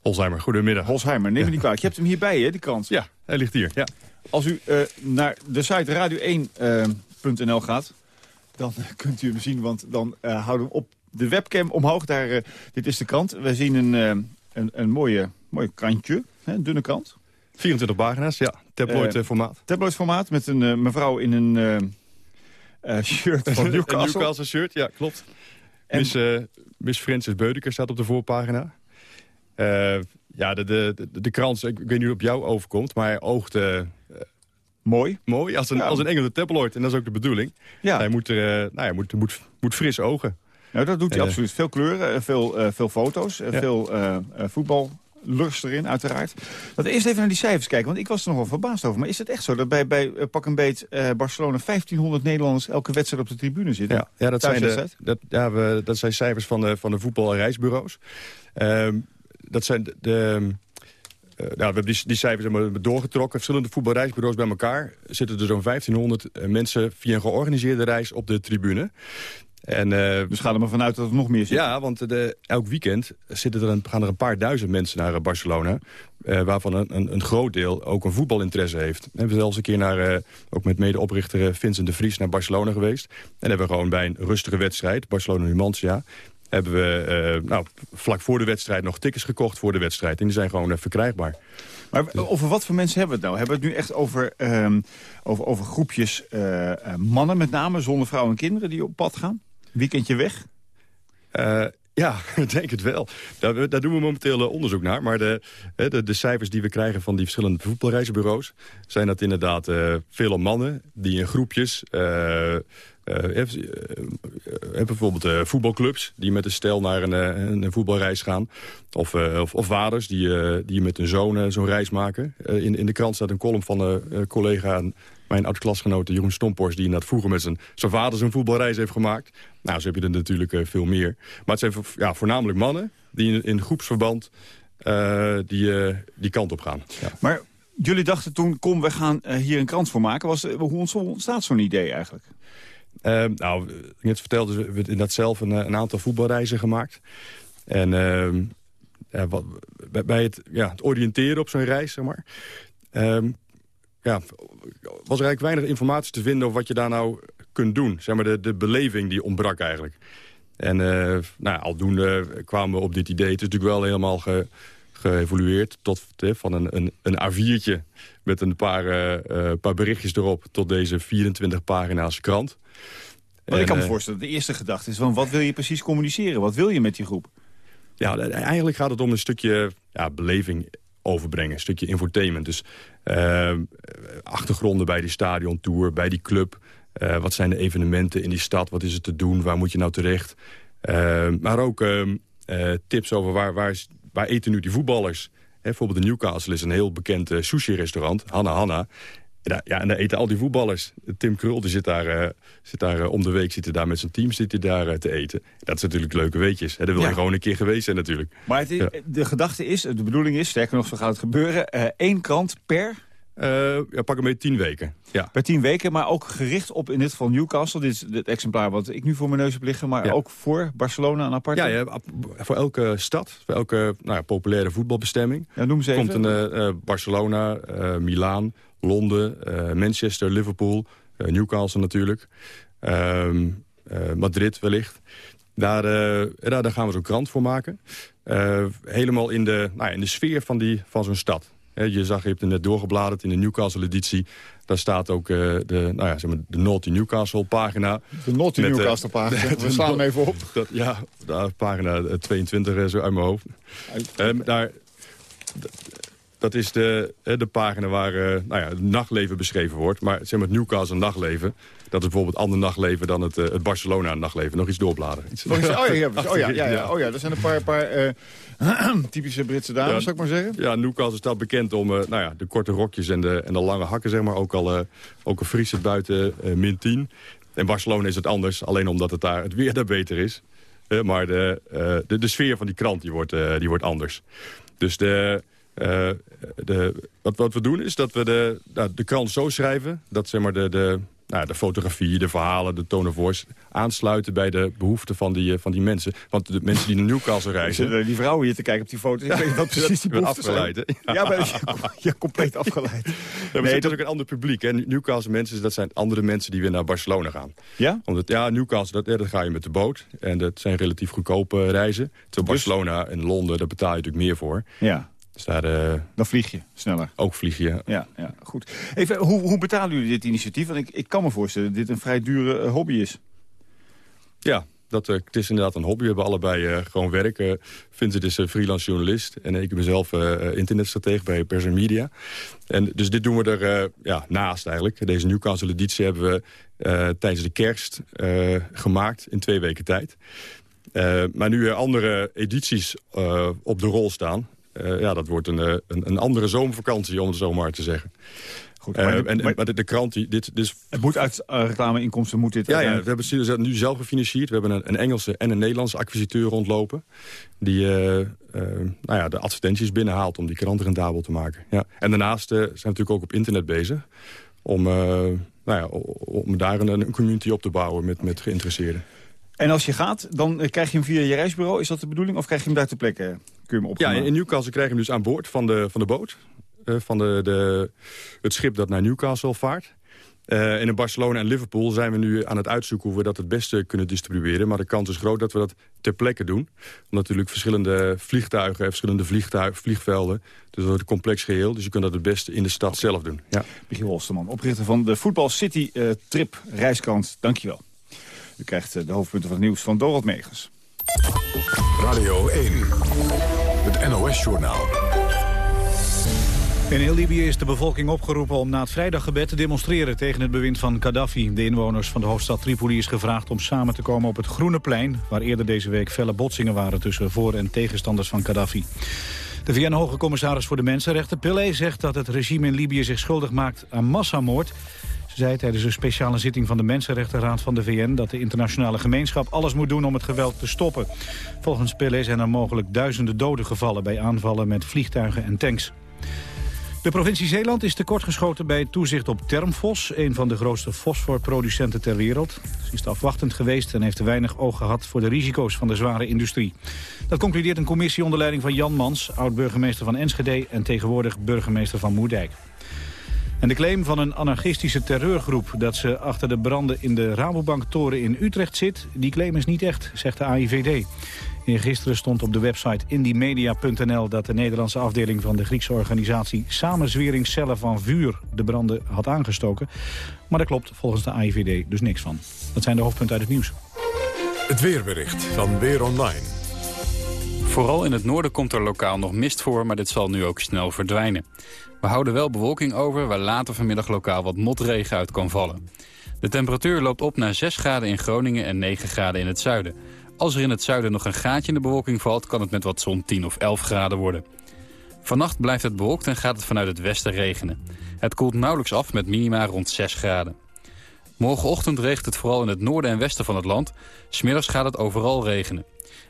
Holsheimer, goedemiddag. Holsheimer, neem me niet *laughs* kwalijk. Je hebt hem hierbij, hè, die krant? Ja, hij ligt hier, ja. Als u uh, naar de site radio1.nl uh, gaat, dan kunt u hem zien, want dan uh, houden we op de webcam omhoog. Daar, dit is de krant. We zien een, een, een mooie, mooie krantje, hè, een dunne krant. 24 pagina's, ja. Tabloid formaat. Tabloid formaat met een mevrouw in een shirt van Newcastle. een Newcastle shirt, ja, klopt. En... Miss, Miss Francis Beudeker staat op de voorpagina. Ja, de, de, de, de krant, ik weet niet hoe op jou overkomt, maar hij oogt... Mooi. Mooi, als een, ja. als een Engelse tabloid. En dat is ook de bedoeling. Ja. Hij moet, er, uh, nou, hij moet, moet, moet fris ogen. Nou, dat doet hij uh, absoluut. Veel kleuren, veel, uh, veel foto's, ja. veel voetballust erin, uiteraard. Laten we eerst even naar die cijfers kijken, want ik was er nog wel verbaasd over. Maar is het echt zo dat bij, bij pak een beet Barcelona 1500 Nederlanders elke wedstrijd op de tribune zitten? Ja, ja, dat, zijn de, dat, ja we, dat zijn cijfers van de, van de voetbal- en reisbureaus. Ehm, dat zijn de... de uh, nou, we hebben die, die cijfers doorgetrokken. Verschillende voetbalreisbureaus bij elkaar. Zitten er zo'n 1500 uh, mensen via een georganiseerde reis op de tribune. En, uh, dus ga er maar vanuit dat er nog meer zit. Ja, want de, elk weekend zitten er een, gaan er een paar duizend mensen naar Barcelona. Uh, waarvan een, een, een, groot deel ook een voetbalinteresse heeft. We hebben zelfs een keer naar, uh, ook met medeoprichter Vincent de Vries naar Barcelona geweest. En hebben we gewoon bij een rustige wedstrijd, Barcelona-Numancia hebben we uh, nou, vlak voor de wedstrijd nog tickets gekocht voor de wedstrijd. En die zijn gewoon uh, verkrijgbaar. Maar over wat voor mensen hebben we het nou? Hebben we het nu echt over, um, over, over groepjes uh, mannen met name, zonder vrouwen en kinderen die op pad gaan? Weekendje weg? Ja, *laughs* ik denk het wel. Daar, daar, doen we momenteel onderzoek naar. Maar de, de, de, cijfers die we krijgen van die verschillende voetbalreizenbureaus... zijn dat inderdaad uh, veel mannen die in groepjes... Uh, uh, bijvoorbeeld voetbalclubs die met een stel naar een, een voetbalreis gaan. Of, of, of, vaders die, die met hun zoon zo'n reis maken. in, in de krant staat een column van een collega mijn oud-klasgenote Jeroen Stompors... die inderdaad vroeger met zijn, zijn vader zijn voetbalreis heeft gemaakt. Nou, zo heb je er natuurlijk veel meer. Maar het zijn ja, voornamelijk mannen die in, in groepsverband die, die kant op gaan. Maar jullie dachten toen, kom, we gaan hier een krant voor maken. Was, hoe ontstaat zo'n idee eigenlijk? Ehm, nou, net vertelde, we hebben inderdaad zelf een, een aantal voetbalreizen gemaakt. En ehm, bij het, ja, het oriënteren op zo'n reis, zeg maar... Um, ja, was er eigenlijk weinig informatie te vinden over wat je daar nou kunt doen. Zeg maar, de, de beleving die ontbrak eigenlijk. En uh, nou, aldoende kwamen we op dit idee. Het is natuurlijk wel helemaal ge, geëvolueerd tot, van een, een, een A4'tje met een paar, uh, paar berichtjes erop... tot deze 24 pagina's krant. Maar en, ik kan me voorstellen, de eerste gedachte is... van wat wil je precies communiceren? Wat wil je met die groep? Ja, eigenlijk gaat het om een stukje ja, beleving overbrengen. Een stukje infotainment. Dus uh, achtergronden bij die stadiontour, bij die club. Uh, wat zijn de evenementen in die stad? Wat is er te doen? Waar moet je nou terecht? Uh, maar ook ehm, tips over waar, waar, waar eten nu die voetballers? Bijvoorbeeld de Newcastle is een heel bekend sushi-restaurant. Hanna Hanna. Ja, en daar eten al die voetballers. Tim Krul die zit daar, uh, zit daar uh, om de week zit hij daar met zijn team zit hij daar uh, te eten. Dat is natuurlijk leuke weetjes. Hè? Daar wil ja. je gewoon een keer geweest zijn natuurlijk. Maar het is, ja. de gedachte is, de bedoeling is, sterker nog, zo gaat het gebeuren... één krant per... ja, pak hem mee tien weken. Ja. Per tien weken, maar ook gericht op in dit geval Newcastle. Dit is het exemplaar wat ik nu voor mijn neus heb liggen. Maar ja. ook voor Barcelona een apart. Ja, ja, voor elke stad, voor elke nou, populaire voetbalbestemming. Ja, noem ze even. Komt een Barcelona, Milaan, Londen, uh, Manchester, Liverpool, uh, Newcastle natuurlijk. Uh, Madrid wellicht. Daar, daar, daar, gaan we zo'n krant voor maken. helemaal in de, nou ja, in de sfeer van, die, van zo'n stad. Je zag, je hebt het net doorgebladerd in de Newcastle-editie. Daar staat ook de, nou ja, zeg maar, de Naughty Newcastle-pagina. De Naughty Newcastle-pagina, *laughs* we slaan hem even op. Dat, ja, daar, pagina 22 zo uit mijn hoofd. Um, daar, dat is de, de pagina waar uh, nou ja, het nachtleven beschreven wordt. Maar zeg maar het Newcastle nachtleven. Dat is bijvoorbeeld ander nachtleven dan het, uh, het Barcelona nachtleven. Nog iets doorbladeren. Iets, oh, ja, oh, ja, *laughs* oh, ja, ja, ja, oh ja, er zijn een paar, paar uh, *clears throat* typische Britse dames, ja, zou ik maar zeggen. Ja, Newcastle staat bekend om nou ja, de korte rokjes en de, en de lange hakken, zeg maar. Ook al ook een Friese buiten min 10. In Barcelona is het anders, alleen omdat het daar het weer daar beter is. Eh, maar de, eh, de, de sfeer van die krant die wordt, eh, die wordt anders. Dus de, eh, de, wat, wat we doen is dat we de, nou, de krant zo schrijven... dat zeg maar, de, de, nou, de fotografie, de verhalen, de tone of voice... aansluiten bij de behoeften van die, eh, van die mensen. Want de mensen die naar Newcastle *laughs* reizen... Die vrouwen hier te kijken op die foto's. Ik weet wat precies die behoeften afgeleid? Ja, maar *laughs* ja, compleet afgeleid. Ja, maar nee, dat is ook een ander publiek. Hè. Newcastle mensen, dat zijn andere mensen die weer naar Barcelona gaan. Ja? Omdat, ja, Newcastle, dat, ja, dat ga je met de boot. En dat zijn relatief goedkope reizen. Terwijl Barcelona en Londen, daar betaal je natuurlijk meer voor. Ja. Dus daar, eh, Dan vlieg je sneller. ook vlieg je. Ja, ja goed. Even, hoe, hoe betalen jullie dit initiatief? Want ik, ik kan me voorstellen dat dit een vrij dure eh, hobby is. Ja, dat, eh, het is inderdaad een hobby. We hebben allebei gewoon werk. Vincent is een freelance journalist. En ik ben zelf internetstratege bij Pers en Media. En dus dit doen we er ja, naast eigenlijk. Deze Newcastle editie hebben we tijdens de kerst gemaakt in twee weken tijd. Maar nu er andere edities op de rol staan... eh, ja, dat wordt een, eh, een, een andere zomervakantie, om het zo maar te zeggen. Goed, Eh, maar- en, en- maar- maar de, de krant, die, dit, dit is Het moet uit uh, reclameinkomsten moet dit... ja, ja, we hebben ze nu zelf gefinancierd. We hebben een, een Engelse en een Nederlandse acquisiteur rondlopen. Die eh, eh, nou ja, de advertenties binnenhaalt om die krant rendabel te maken. Ja. En daarnaast eh, zijn we natuurlijk ook op internet bezig. Om, eh, nou ja, om daar een, een community op te bouwen met, met geïnteresseerden. En als je gaat, dan eh, krijg je hem via je reisbureau. Is dat de bedoeling? Of krijg je hem daar ter plekke? Kun je hem Ja, opnemen? in, in Newcastle krijgen we hem dus aan boord van de, van de boot. eh, van de, de, het schip dat naar Newcastle vaart. Eh, en in Barcelona en Liverpool zijn we nu aan het uitzoeken... hoe we dat het beste kunnen distribueren. Maar de kans is groot dat we dat ter plekke doen. Omdat natuurlijk verschillende vliegtuigen... verschillende vliegtuig, vliegvelden. Dus dat wordt een complex geheel. Dus je kunt dat het beste in de stad zelf doen. Ja. Michiel Holsterman, oprichter van de Voetbal City eh, Trip Reiskrant. Dankjewel. U krijgt eh, de hoofdpunten van het nieuws van Dorald Megers. Radio 1, het NOS-journaal. In heel Libië is de bevolking opgeroepen om na het vrijdaggebed te demonstreren tegen het bewind van Gaddafi. De inwoners van de hoofdstad Tripoli is gevraagd om samen te komen op het Groene Plein, waar eerder deze week felle botsingen waren tussen voor- en tegenstanders van Gaddafi. De VN-hoge commissaris voor de Mensenrechten, Pillay, zegt dat het regime in Libië zich schuldig maakt aan massamoord. Ze zei tijdens een speciale zitting van de Mensenrechtenraad van de VN... dat de internationale gemeenschap alles moet doen om het geweld te stoppen. Volgens Pillay zijn er mogelijk duizenden doden gevallen... bij aanvallen met vliegtuigen en tanks. De provincie Zeeland is tekortgeschoten bij toezicht op Termfos... een van de grootste fosforproducenten ter wereld. Ze is afwachtend geweest en heeft te weinig oog gehad... voor de risico's van de zware industrie. Dat concludeert een commissie onder leiding van Jan Mans... oud-burgemeester van Enschede en tegenwoordig burgemeester van Moerdijk. En de claim van een anarchistische terreurgroep... dat ze achter de branden in de Rabobanktoren in Utrecht zit... die claim is niet echt, zegt de AIVD. Gisteren stond op de website indiemedia.nl... dat de Nederlandse afdeling van de Griekse organisatie... Samenzweringscellen van Vuur de branden had aangestoken. Maar daar klopt volgens de AIVD dus niks van. Dat zijn de hoofdpunten uit het nieuws. Het weerbericht van Weer Online. Vooral in het noorden komt er lokaal nog mist voor, maar dit zal nu ook snel verdwijnen. We houden wel bewolking over, waar later vanmiddag lokaal wat motregen uit kan vallen. De temperatuur loopt op naar 6 graden in Groningen en 9 graden in het zuiden. Als er in het zuiden nog een gaatje in de bewolking valt... kan het met wat zon 10 of 11 graden worden. Vannacht blijft het bewolkt en gaat het vanuit het westen regenen. Het koelt nauwelijks af met minima rond 6 graden. Morgenochtend regent het vooral in het noorden en westen van het land. Smiddags gaat het overal regenen.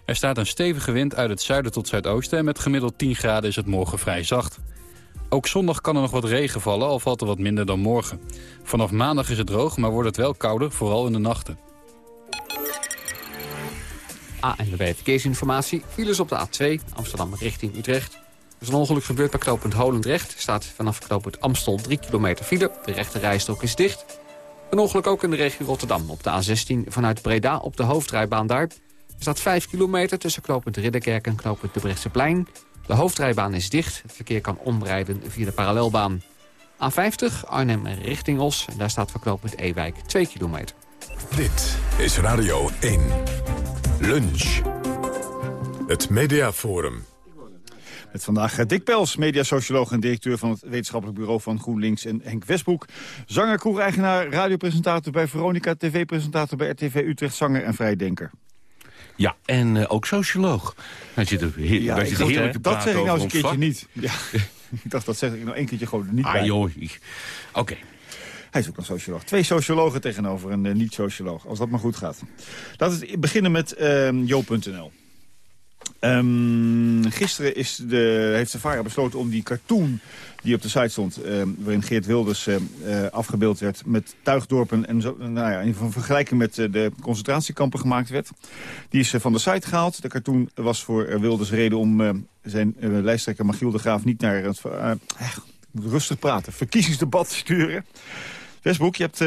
Er staat een stevige wind uit het zuiden tot zuidoosten... en met gemiddeld 10 graden is het morgen vrij zacht. Ook zondag kan er nog wat regen vallen, al valt er wat minder dan morgen. Vanaf maandag is het droog, maar wordt het wel kouder, vooral in de nachten. ANWB Verkeersinformatie. Files op de A2, Amsterdam richting Utrecht. Er is een ongeluk gebeurd bij knooppunt Holendrecht. Staat vanaf knooppunt Amstel 3 kilometer file. De rechte rijstrook is dicht. Een ongeluk ook in de regio Rotterdam. Op de A16 vanuit Breda op de hoofdrijbaan daar. Er staat 5 kilometer tussen knooppunt Ridderkerk en knooppunt de Brechtseplein. De hoofdrijbaan is dicht. Het verkeer kan omrijden via de parallelbaan. A50 Arnhem richting Os. En daar staat voor knooppunt Ewijk 2 kilometer. Dit is Radio 1. Lunch. Het Mediaforum. Met vandaag eh, Dick Pels, mediasocioloog en directeur van het wetenschappelijk bureau van GroenLinks en Henk Westbroek. Zanger, kroegeigenaar, radiopresentator bij Veronica, tv-presentator bij RTV Utrecht, zanger en vrijdenker. Ja, en eh, ook socioloog. Zit dacht, te dat zeg ik nou eens een keertje niet. Ja, *laughs* ik dacht, dat zeg ik nou één keertje gewoon niet Ah bij. joh, oké. Hij is ook een socioloog. Twee sociologen tegenover een eh, niet-socioloog, als dat maar goed gaat. Laten we beginnen met uh, Jo.nl. Ehm, gisteren is de, heeft VARA besloten om die cartoon die op de site stond... ehm, waarin Geert Wilders ehm, eh, afgebeeld werd met tuigdorpen... en zo, nou ja, in vergelijking met eh, de concentratiekampen gemaakt werd. Die is eh, van de site gehaald. De cartoon was voor Wilders reden om zijn lijsttrekker Magiel de Graaf... niet naar het rustig praten, verkiezingsdebat sturen. Westbroek, je hebt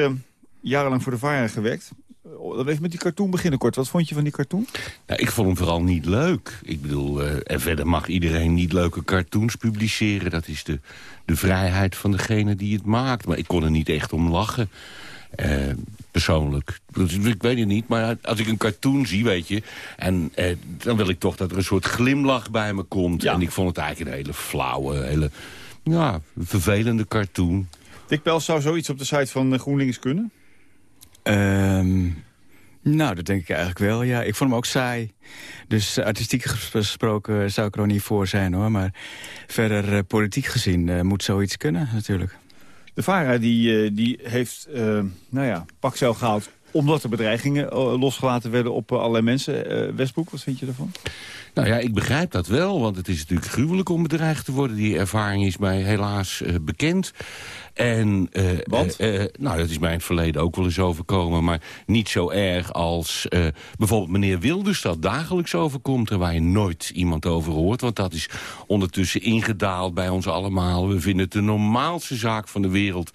jarenlang voor de VARA gewerkt. Uh, even met die cartoon beginnen kort. Wat vond je van die cartoon? Nou, ik vond hem vooral niet leuk. Ik bedoel, eh, en verder mag iedereen niet leuke cartoons publiceren. Dat is de, de vrijheid van degene die het maakt. Maar ik kon er niet echt om lachen. Eh, persoonlijk. Ik weet het niet, maar als ik een cartoon zie, weet je... en eh, dan wil ik toch dat er een soort glimlach bij me komt. En ik vond het eigenlijk een hele flauwe, hele ja, vervelende cartoon. Dick Pels zou zoiets op de site van GroenLinks kunnen? Ehm, nou, dat denk ik eigenlijk wel, ja. Ik vond hem ook saai. Dus eh, artistiek gesproken zou ik er ook niet voor zijn, hoor. Maar verder eh, politiek gezien eh, moet zoiets kunnen, natuurlijk. De VARA die, die heeft nou ja, pakcel gehaald omdat er bedreigingen losgelaten werden op allerlei mensen. Westbroek, wat vind je daarvan? Nou ja, ik begrijp dat wel, want het is natuurlijk gruwelijk om bedreigd te worden. Die ervaring is mij helaas eh, bekend. En, eh, Want? nou, dat is mij in het verleden ook wel eens overkomen. Maar niet zo erg als eh, bijvoorbeeld meneer Wilders dat dagelijks overkomt. En waar je nooit iemand over hoort. Want dat is ondertussen ingedaald bij ons allemaal. We vinden het de normaalste zaak van de wereld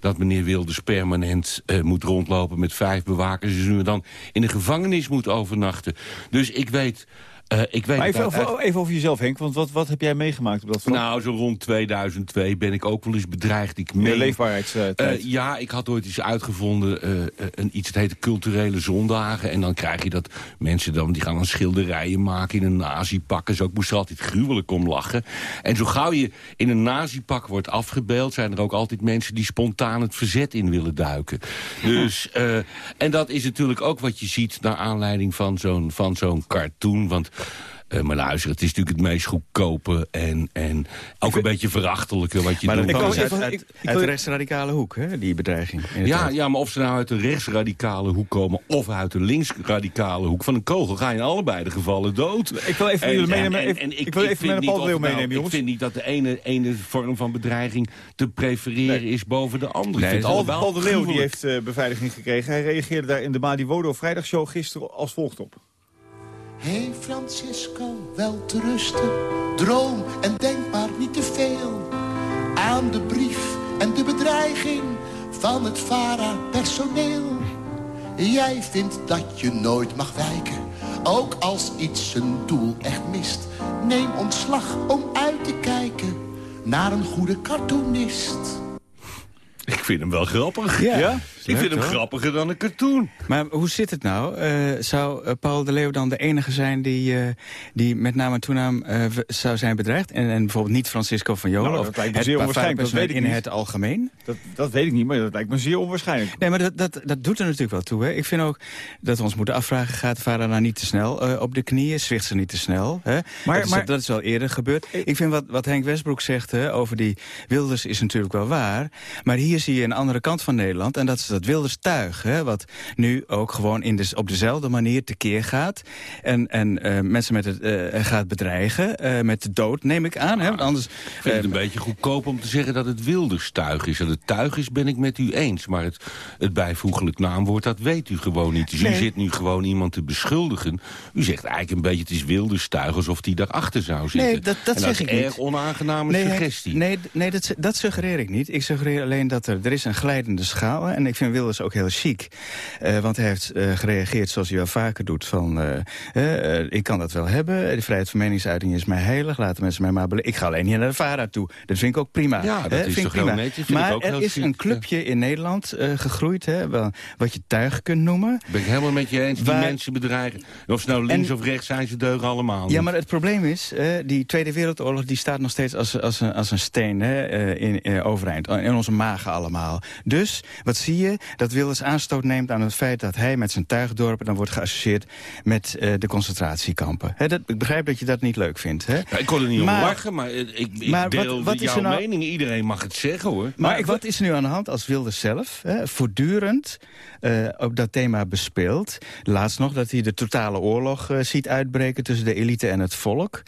dat meneer Wilders permanent moet rondlopen met vijf bewakers. Dus nu dan in de gevangenis moet overnachten. Dus ik weet... eh, ik weet Maar even, uit- over, even over jezelf, Henk. Want wat, wat heb jij meegemaakt op dat vlak? nou, zo rond 2002 ben ik ook wel eens bedreigd. Ik Meer meen- leefbaarheidstijd. Eh, ja, ik had ooit iets uitgevonden, eh, eh, een, iets dat heette culturele zondagen. En dan krijg je dat mensen dan, die gaan dan schilderijen maken in een nazi-pak. Dus ook moest er altijd gruwelijk om lachen. En zo gauw je in een nazi-pak wordt afgebeeld... zijn er ook altijd mensen die spontaan het verzet in willen duiken. Dus, *laughs* eh, en dat is natuurlijk ook wat je ziet... naar aanleiding van zo'n van zo'n cartoon. Want... eh, maar luister, het is natuurlijk het meest goedkope en, en ook een beetje verachtelijke wat je Maar doet. dus uit, uit, uit de rechtsradicale hoek, hè, die bedreiging. Ja, ja, maar of ze nou uit de rechtsradicale hoek komen... of uit de linksradicale hoek van een kogel... ga je in allebei de gevallen dood. Ik wil even jullie meenemen- ik wil even mijn nou- meenemen, jongens. Ik vind niet dat de ene, ene vorm van bedreiging te prefereren is boven de andere. Vind Paul, de Leeuw die heeft eh, beveiliging gekregen. Hij reageerde daar in de Madi Wodo vrijdagshow gisteren als volgt op. Hé hey Francisco, wel te rusten. Droom en denk maar niet te veel. Aan de brief en de bedreiging van het VARA-personeel. Jij vindt dat je nooit mag wijken. Ook als iets zijn doel echt mist. Neem ontslag om uit te kijken naar een goede cartoonist. Ik vind hem wel grappig. Ja? Ik vind hem hoor. grappiger dan een cartoon. Maar hoe zit het nou? Eh, zou eh, Paul de Leeuw dan de enige zijn die, eh, die met naam en toenaam zou zijn bedreigd? En, en bijvoorbeeld niet Francisco van Jolen? Nou, dat lijkt me zeer onwaarschijnlijk, dat weet ik in niet. het algemeen? Dat, dat weet ik niet, maar dat lijkt me zeer onwaarschijnlijk. Nee, maar dat, dat, dat doet er natuurlijk wel toe. Hè. Ik vind ook dat we ons moeten afvragen... gaat de vader nou niet te snel op de knieën? Zwicht ze niet te snel? Hè? Maar- dat, is, maar- dat is wel eerder gebeurd. Ik vind wat, wat Henk Westbroek zegt hè, over die Wilders is natuurlijk wel waar. Maar hier zie je een andere kant van Nederland. En dat is dat Wilders tuig. Hè, wat nu ook gewoon in de, op dezelfde manier tekeer gaat. En, en eh, mensen met het, eh, gaat bedreigen. eh, met de dood, neem ik aan. Hè, want anders, Ik vind het eh, een beetje goedkoop om te zeggen dat het wilderstuig is. Dat het tuig is, ben ik met u eens. Maar het, het bijvoeglijk naamwoord, dat weet u gewoon niet. Dus u zit nu gewoon iemand te beschuldigen. U zegt eigenlijk een beetje, het is wilderstuig... alsof die daarachter zou zitten. Nee, dat, dat en zeg dat ik is niet. erg onaangename nee, suggestie. Nee, nee dat, dat suggereer ik niet. Ik suggereer alleen dat er, er is een glijdende schaal. En ik vind Wilders ook heel chic. Eh, want hij heeft eh, gereageerd zoals hij wel vaker doet. Van, eh, ik kan dat wel hebben. De vrijheid van meningsuiting is mij heilig. Laten mensen mij maar bele- Ik ga alleen niet naar de VARA toe. Dat vind ik ook prima. Ja, dat hè, is vind ik toch prima. netjes, vind maar ook er is chic, een clubje in Nederland gegroeid. Hè, wel, wat je tuig kunt noemen. Ben ik helemaal met je eens, die mensen bedreigen. En Of ze nou links En- of rechts zijn, ze deugen allemaal Ja, maar het probleem is, die Tweede Wereldoorlog die staat nog steeds als, als, een, als een steen hè, in, overeind. In onze magen allemaal. Dus, wat zie je? Dat Wilders aanstoot neemt aan het feit dat hij met zijn tuigdorpen dan wordt geassocieerd met uh, de concentratiekampen. He, dat, ik begrijp dat je dat niet leuk vindt. Hè? Ja, ik kon er niet maar, om lachen, maar ik, ik maar deel wat, wat jouw nou, mening. Iedereen mag het zeggen, hoor. Maar, maar wat is er nu aan de hand als Wilders zelf hè, voortdurend uh, op dat thema bespeelt? Laatst nog dat hij de totale oorlog uh, ziet uitbreken tussen de elite en het volk.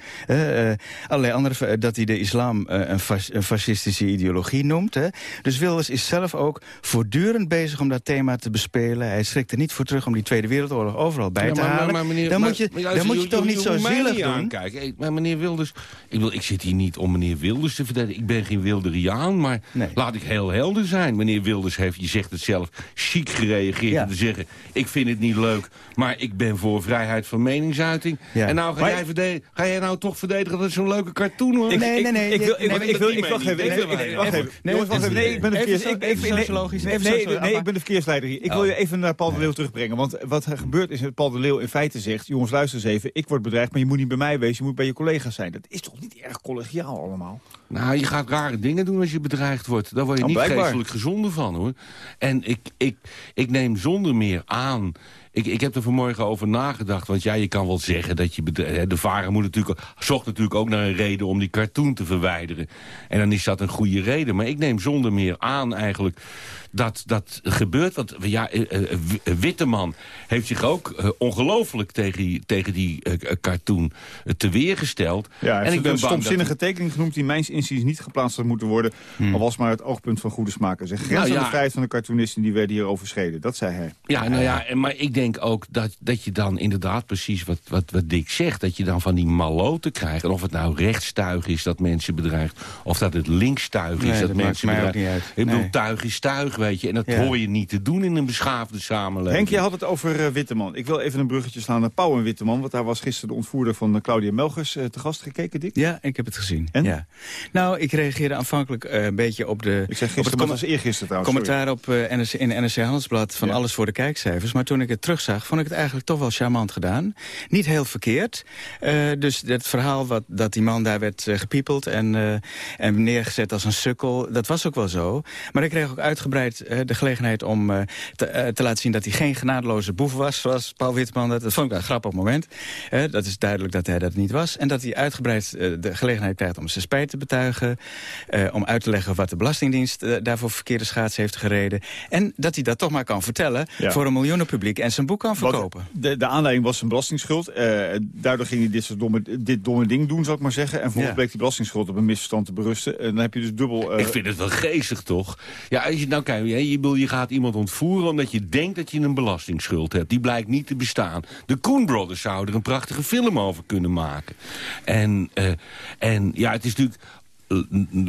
allerlei andere, dat hij de islam een, fas, een, fascistische ideologie noemt. Hè? Dus Wilders is zelf ook voortdurend bezig om dat thema te bespelen. Hij schrikt er niet voor terug om die Tweede Wereldoorlog overal bij ja, te halen. Maar, maar meneer, dan moet je, dan moet je, toch niet zo zielig doen? Aankijken. Maar meneer Wilders, ik, wil, ik zit hier niet om meneer Wilders te verdedigen. Ik ben geen Wilderiaan, maar nee. laat ik heel helder zijn. Meneer Wilders heeft, je zegt het zelf, chic gereageerd ja. om te zeggen... ik vind het niet leuk, maar ik ben voor vrijheid van meningsuiting. Ja. En nou ga, jij verdedigen, ga jij nou toch verdedigen dat het zo'n leuke cartoon hoor? Ik, nee, nee, nee. Ik wil, ik wil, ik wacht even. Wacht even. Nee, ik ben de verkeersleider. Nee, ik ben de verkeersleider hier. Ik wil je even naar Paul de Leeuw terugbrengen. Want wat er gebeurt is dat Paul de Leeuw in feite zegt... jongens, luister eens even, ik word bedreigd, maar je moet niet bij mij wezen. Je moet bij je collega's zijn. Dat is toch niet erg collegiaal allemaal? Nou, je gaat rare dingen doen als je bedreigd wordt. Daar word je niet geestelijk gezonder van, hoor. En ik, ik, ik neem zonder meer aan ik, ik heb er vanmorgen over nagedacht. Want ja, je kan wel zeggen dat je... De varen moet natuurlijk, zocht natuurlijk ook naar een reden om die cartoon te verwijderen. En dan is dat een goede reden. Maar ik neem zonder meer aan eigenlijk dat dat gebeurt. Want ja, uh, Witteman heeft zich ook ongelooflijk tegen, tegen die cartoon te weergesteld. Ja, en ik ben een stomzinnige tekening genoemd die mijns inziens niet geplaatst had moeten worden. Hmm. Al was maar het oogpunt van goede smaak. Zeg, grens nou, ja. aan de vrijheid van de cartoonisten die werden hier overschreden. Dat zei hij. Ja, nou ja, maar ik denk ook dat, dat je dan inderdaad precies wat, wat, wat Dick zegt... dat je dan van die maloten krijgt. En of het nou rechtstuig is dat mensen bedreigt... of dat het linkstuig is nee, dat, dat mensen bedreigt. Ik bedoel, tuig is tuig, weet je. En dat hoor je niet te doen in een beschaafde samenleving. Henk, je had het over uh, Witteman. Ik wil even een bruggetje slaan naar Pauw en Witteman. Want daar was gisteren de ontvoerder van uh, Claudia Melgers uh, te gast gekeken, Dick. Ja, ik heb het gezien. En? Ja. Nou, ik reageerde aanvankelijk een beetje op de... Ik zeg gisteren, het was eergisteren trouwens. Commentaar op NRC, in NRC Handelsblad van alles voor de kijkcijfers. Maar toen ik het terugzag, vond ik het eigenlijk toch wel charmant gedaan. Niet heel verkeerd. dus het verhaal wat, dat die man daar werd gepiepeld en, en neergezet als een sukkel... dat was ook wel zo. Maar ik kreeg ook uitgebreid de gelegenheid om uh, te, uh, te, laten zien dat hij geen genadeloze boef was, zoals Paul Witteman dat. Dat vond ik een grappig moment. Uh, dat is duidelijk dat hij dat niet was. En dat hij uitgebreid de gelegenheid krijgt om zijn spijt te betuigen. om uit te leggen wat de Belastingdienst daarvoor verkeerde schaats heeft gereden. En dat hij dat toch maar kan vertellen ja. voor een miljoenenpubliek en zijn boek kan verkopen. De, de, aanleiding was zijn belastingsschuld. daardoor ging hij dit soort domme, dit domme ding doen, zal ik maar zeggen. En vervolgens ja. bleek die belastingsschuld op een misverstand te berusten. En dan heb je dus dubbel... Ik vind het wel geestig, toch? Ja, als je nou kijkt, je, je gaat iemand ontvoeren omdat je denkt dat je een belastingsschuld hebt. Die blijkt niet te bestaan. De Coen Brothers zouden er een prachtige film over kunnen maken. En, uh, en ja, het is natuurlijk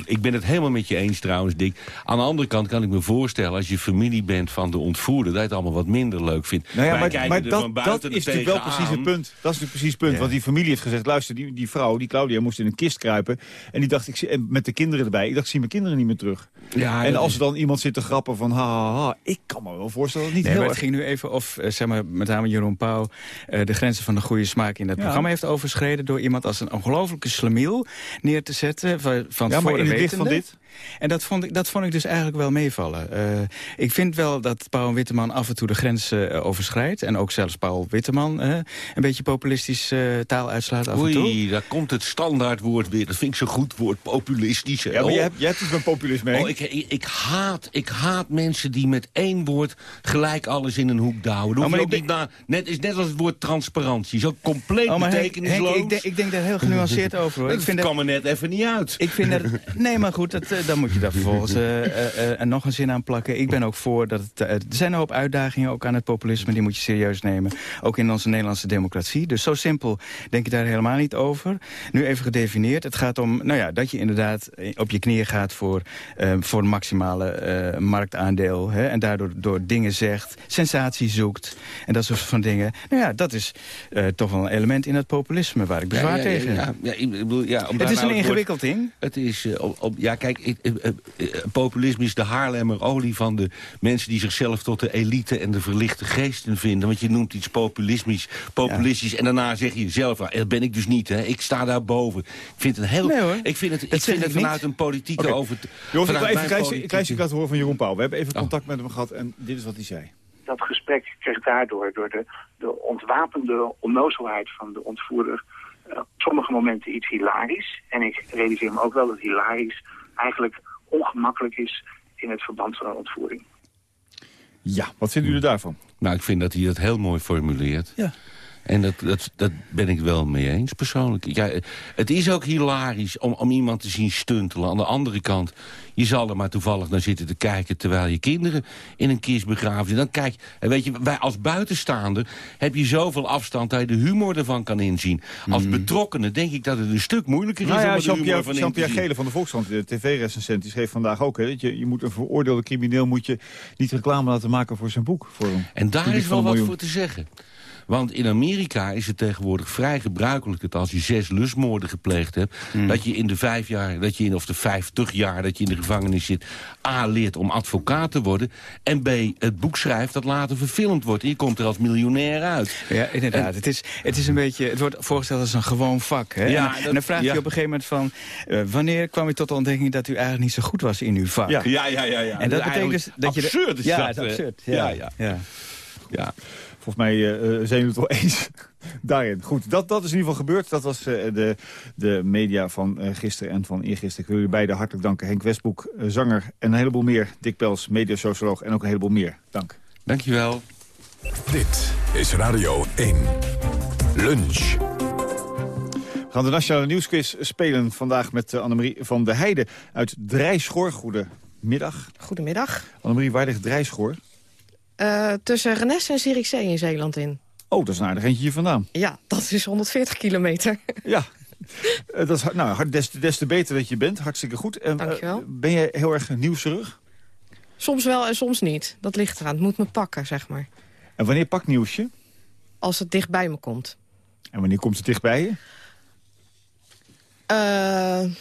ik ben het helemaal met je eens trouwens, Dick. Aan de andere kant kan ik me voorstellen... als je familie bent van de ontvoerder... dat je het allemaal wat minder leuk vindt. Nou ja, maar, maar dat, dat is natuurlijk wel precies het punt. Dat is natuurlijk precies het punt. Ja. Want die familie heeft gezegd... luister, die, die vrouw, die Claudia, moest in een kist kruipen. En die dacht, ik zie, en met de kinderen erbij... ik dacht, ik zie mijn kinderen niet meer terug. Ja, en als er dan iemand zit te grappen van... ha, ha, ha ik kan me wel voorstellen dat het niet nee, heel maar het ging nu even of, uh, zeg maar, met name Jeroen Pauw... Uh, de grenzen van de goede smaak in dat ja. programma heeft overschreden... door iemand als een ongelofelijke slemiel neer te zetten... van, ja, maar in het licht van dit? En dat vond, ik, dat vond ik dus eigenlijk wel meevallen. Uh, ik vind wel dat Paul Witteman af en toe de grenzen uh, overschrijdt. En ook zelfs Paul Witteman uh, een beetje populistisch taal uitslaat af Oei, en toe. daar komt het standaardwoord weer. Dat vind ik zo'n goed woord, populistisch. Ja, maar jij hebt, het met populisme oh, ik, ik, ik, haat, ik haat mensen die met één woord gelijk alles in een hoek douwen. Oh, maar ik niet na, net, is net als het woord transparantie. Zo compleet oh, betekenisloos. Henk, ik, denk, ik denk daar heel genuanceerd over. Hoor. *laughs* Ik vind dat kwam er net even niet uit. Ik vind dat, nee, maar goed, dat, dan moet je daar vervolgens uh, uh, nog een zin aan plakken. Ik ben ook voor dat het, er zijn een hoop uitdagingen ook aan het populisme. Die moet je serieus nemen. Ook in onze Nederlandse democratie. Dus zo simpel denk je daar helemaal niet over. Nu even gedefinieerd. Het gaat om nou ja, dat je inderdaad op je knieën gaat voor, voor een maximale marktaandeel. Hè, en daardoor door dingen zegt, sensatie zoekt en dat soort van dingen. Nou ja, dat is toch wel een element in het populisme waar ik bezwaar ja, ja, tegen ja, ja, ik bedoel, ja, Het is nou een ingewikkeld ding. Het, is... eh, ja, kijk, ik- eh, eh, eh, populisme is de Haarlemmer olie van de mensen... die zichzelf tot de elite en de verlichte geesten vinden. Want je noemt iets populismisch, populistisch... en daarna zeg je zelf, ah, dat ben ik dus niet, hè. Ik sta daar boven. Ik vind het heel... Nee, hoor. ik vind het, ik Dat vind het ik vanuit niet. een politieke Oké. over... Jongens, ik wil vanuit even een klein, laten horen van Jeroen Pauw. We hebben even Oh. contact met hem gehad en dit is wat hij zei. dat gesprek kreeg daardoor, door de, de ontwapende onnozelheid van de ontvoerder, op sommige momenten iets hilarisch. En ik realiseer me ook wel dat hilarisch eigenlijk ongemakkelijk is in het verband van een ontvoering. Ja, wat vinden jullie daarvan? Nou, ik vind dat hij dat heel mooi formuleert. Ja. En dat, dat, dat ben ik wel mee eens, persoonlijk. Ja, het is ook hilarisch om, om iemand te zien stuntelen. Aan de andere kant, je zal er maar toevallig naar zitten te kijken... terwijl je kinderen in een kist begraven. Dan kijk, en weet je, wij als buitenstaander heb je zoveel afstand... dat je de humor ervan kan inzien. Als betrokkenen denk ik dat het een stuk moeilijker is... Nou ja, om de humor van Jean-Pierre. Gele van de Volkskrant, de tv-recensent, die schreef vandaag ook... Hè, dat je, je moet een veroordeelde crimineel moet je niet reclame laten maken voor zijn boek. Voor een En daar is wel wat voor te zeggen. Want in Amerika is het tegenwoordig vrij gebruikelijk... dat als je zes lustmoorden gepleegd hebt... Hmm. dat je in de vijf jaar, dat je in, of de vijftig jaar dat je in de gevangenis zit... A, leert om advocaat te worden... en B, het boek schrijft dat later verfilmd wordt. En je komt er als miljonair uit. Ja, inderdaad. het, is, het, is een beetje, het wordt voorgesteld als een gewoon vak. Hè? Ja, en, dat- en dan vraag je ja. je op een gegeven moment van... eh, wanneer kwam je tot de ontdekking dat u eigenlijk niet zo goed was in uw vak? Ja, ja, ja. ja, ja. En dat betekent dus dat je... de- absurd is ja, dat, is hè? absurd. Ja, Ja, ja. Volgens mij eh, eh, zijn jullie het wel eens *laughs* daarin. Goed, dat, dat is in ieder geval gebeurd. Dat was eh, de, de media van eh, gisteren en van eergisteren. Ik wil jullie beiden hartelijk danken. Henk Westbroek, zanger en een heleboel meer. Dick Pels, mediasocioloog en ook een heleboel meer. Dank. Dankjewel. Dit is Radio 1. Lunch. We gaan de Nationale Nieuwsquiz spelen vandaag met Annemarie van der Heijden uit Drijschoor. Goedemiddag. Goedemiddag. Annemarie, waar ligt Drijschoor? Eh, tussen Renesse en Zierikzee in Zeeland in. Oh, dat is een aardig eentje hier vandaan. Ja, dat is 140 kilometer. *laughs* Ja, Eh, dat is, nou, des, te- des te beter dat je bent. Hartstikke goed. En, eh, Dankjewel. ben je heel erg nieuwsgierig? Soms wel en soms niet. Dat ligt eraan. Het moet me pakken, zeg maar. En wanneer pakt nieuwsje? Als het dicht bij me komt. En wanneer komt het dicht bij je? Eh,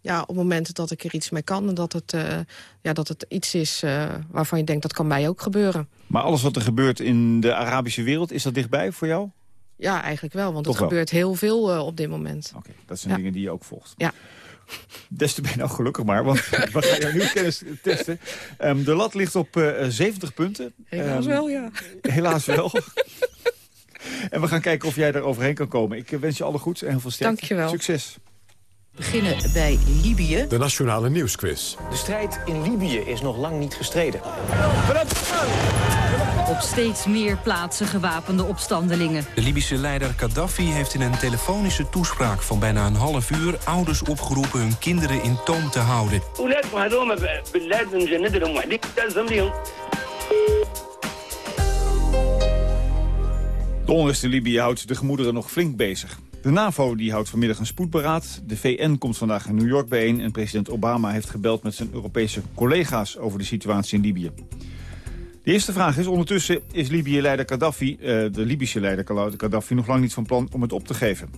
ja, op momenten dat ik er iets mee kan. En dat het, eh, ja, dat het iets is eh, waarvan je denkt dat kan mij ook gebeuren. Maar alles wat er gebeurt in de Arabische wereld, is dat dichtbij voor jou? Ja, eigenlijk wel. Want Toch het wel? gebeurt heel veel eh, op dit moment. Oké, dat zijn Ja. dingen die je ook volgt. Ja. *laughs* Des te ben je nou gelukkig maar, want *laughs* we gaan jouw nieuwskennis testen. Ehm, de lat ligt op eh, 70 punten. Helaas Ehm, wel, ja. Helaas wel. *laughs* en we gaan kijken of jij er overheen kan komen. Ik wens je alle goeds en heel veel sterkte. Dankjewel. Succes beginnen bij Libië. De Nationale Nieuwsquiz. De strijd in Libië is nog lang niet gestreden. Op steeds meer plaatsen gewapende opstandelingen. De Libische leider Gaddafi heeft in een telefonische toespraak van bijna een half uur... ouders opgeroepen hun kinderen in toom te houden. De in Libië houdt de gemoederen nog flink bezig. De NAVO die houdt vanmiddag een spoedberaad. De VN komt vandaag in New York bijeen. En president Obama heeft gebeld met zijn Europese collega's over de situatie in Libië. De eerste vraag is, ondertussen is Libië-leider Gaddafi, eh, de Libische leider Gaddafi, nog lang niet van plan om het op te geven.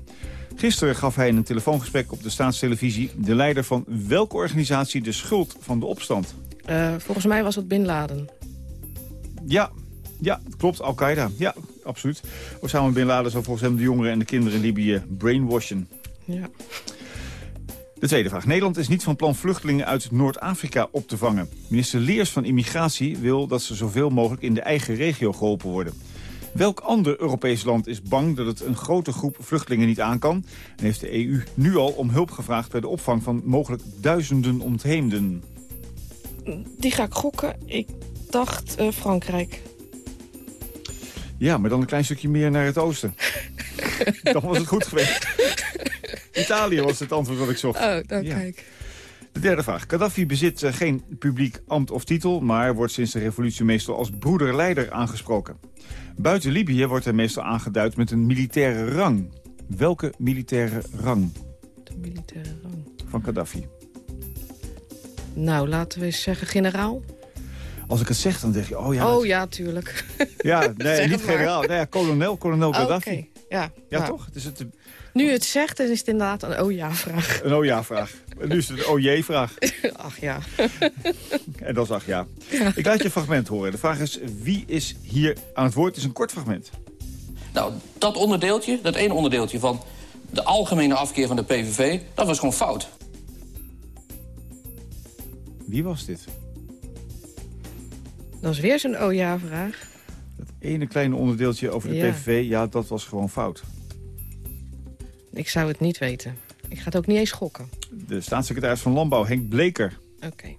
Gisteren gaf hij in een telefoongesprek op de staatstelevisie de leider van welke organisatie de schuld van de opstand. Eh, volgens mij was het Bin Laden. Ja, ja, klopt. Al-Qaeda. Ja, absoluut. Osama Bin Laden zou volgens hem de jongeren en de kinderen in Libië brainwashen. Ja. De tweede vraag. Nederland is niet van plan vluchtelingen uit Noord-Afrika op te vangen. Minister Leers van Immigratie wil dat ze zoveel mogelijk in de eigen regio geholpen worden. Welk ander Europees land is bang dat het een grote groep vluchtelingen niet aan kan? En heeft de EU nu al om hulp gevraagd bij de opvang van mogelijk duizenden ontheemden? Die ga ik gokken. Ik dacht eh, Frankrijk. Ja, maar dan een klein stukje meer naar het oosten. *laughs* dan was het goed geweest. Italië was het antwoord wat ik zocht. Oh, dan Ja. kijk. De derde vraag. Gaddafi bezit eh, geen publiek ambt of titel... maar wordt sinds de revolutie meestal als broederleider aangesproken. Buiten Libië wordt hij meestal aangeduid met een militaire rang. Welke militaire rang De militaire rang. van Gaddafi? Nou, laten we eens zeggen generaal. Als ik het zeg, dan denk je, oh ja... oh ja, tuurlijk. *laughs* Ja, *laughs* nee, Zeg niet generaal. Nee, ja, kolonel, kolonel Oh. Ja, Ja, nou, toch? Het is het, Nu het zegt, dan is het inderdaad een oh ja-vraag. *laughs* een oh ja-vraag. Nu is het een oh jee-vraag. Ach ja. En dat is ach ja. Ik laat je een fragment horen. De vraag is, wie is hier aan het woord? Het is een kort fragment. Nou, dat onderdeeltje, dat ene onderdeeltje van de algemene afkeer van de PVV... dat was gewoon fout. Wie was dit? Dat is weer zo'n oh ja-vraag. Ene kleine onderdeeltje over de Ja. PVV. Ja, dat was gewoon fout. Ik zou het niet weten. Ik ga het ook niet eens gokken. De staatssecretaris van Landbouw, Henk Bleker. Oké.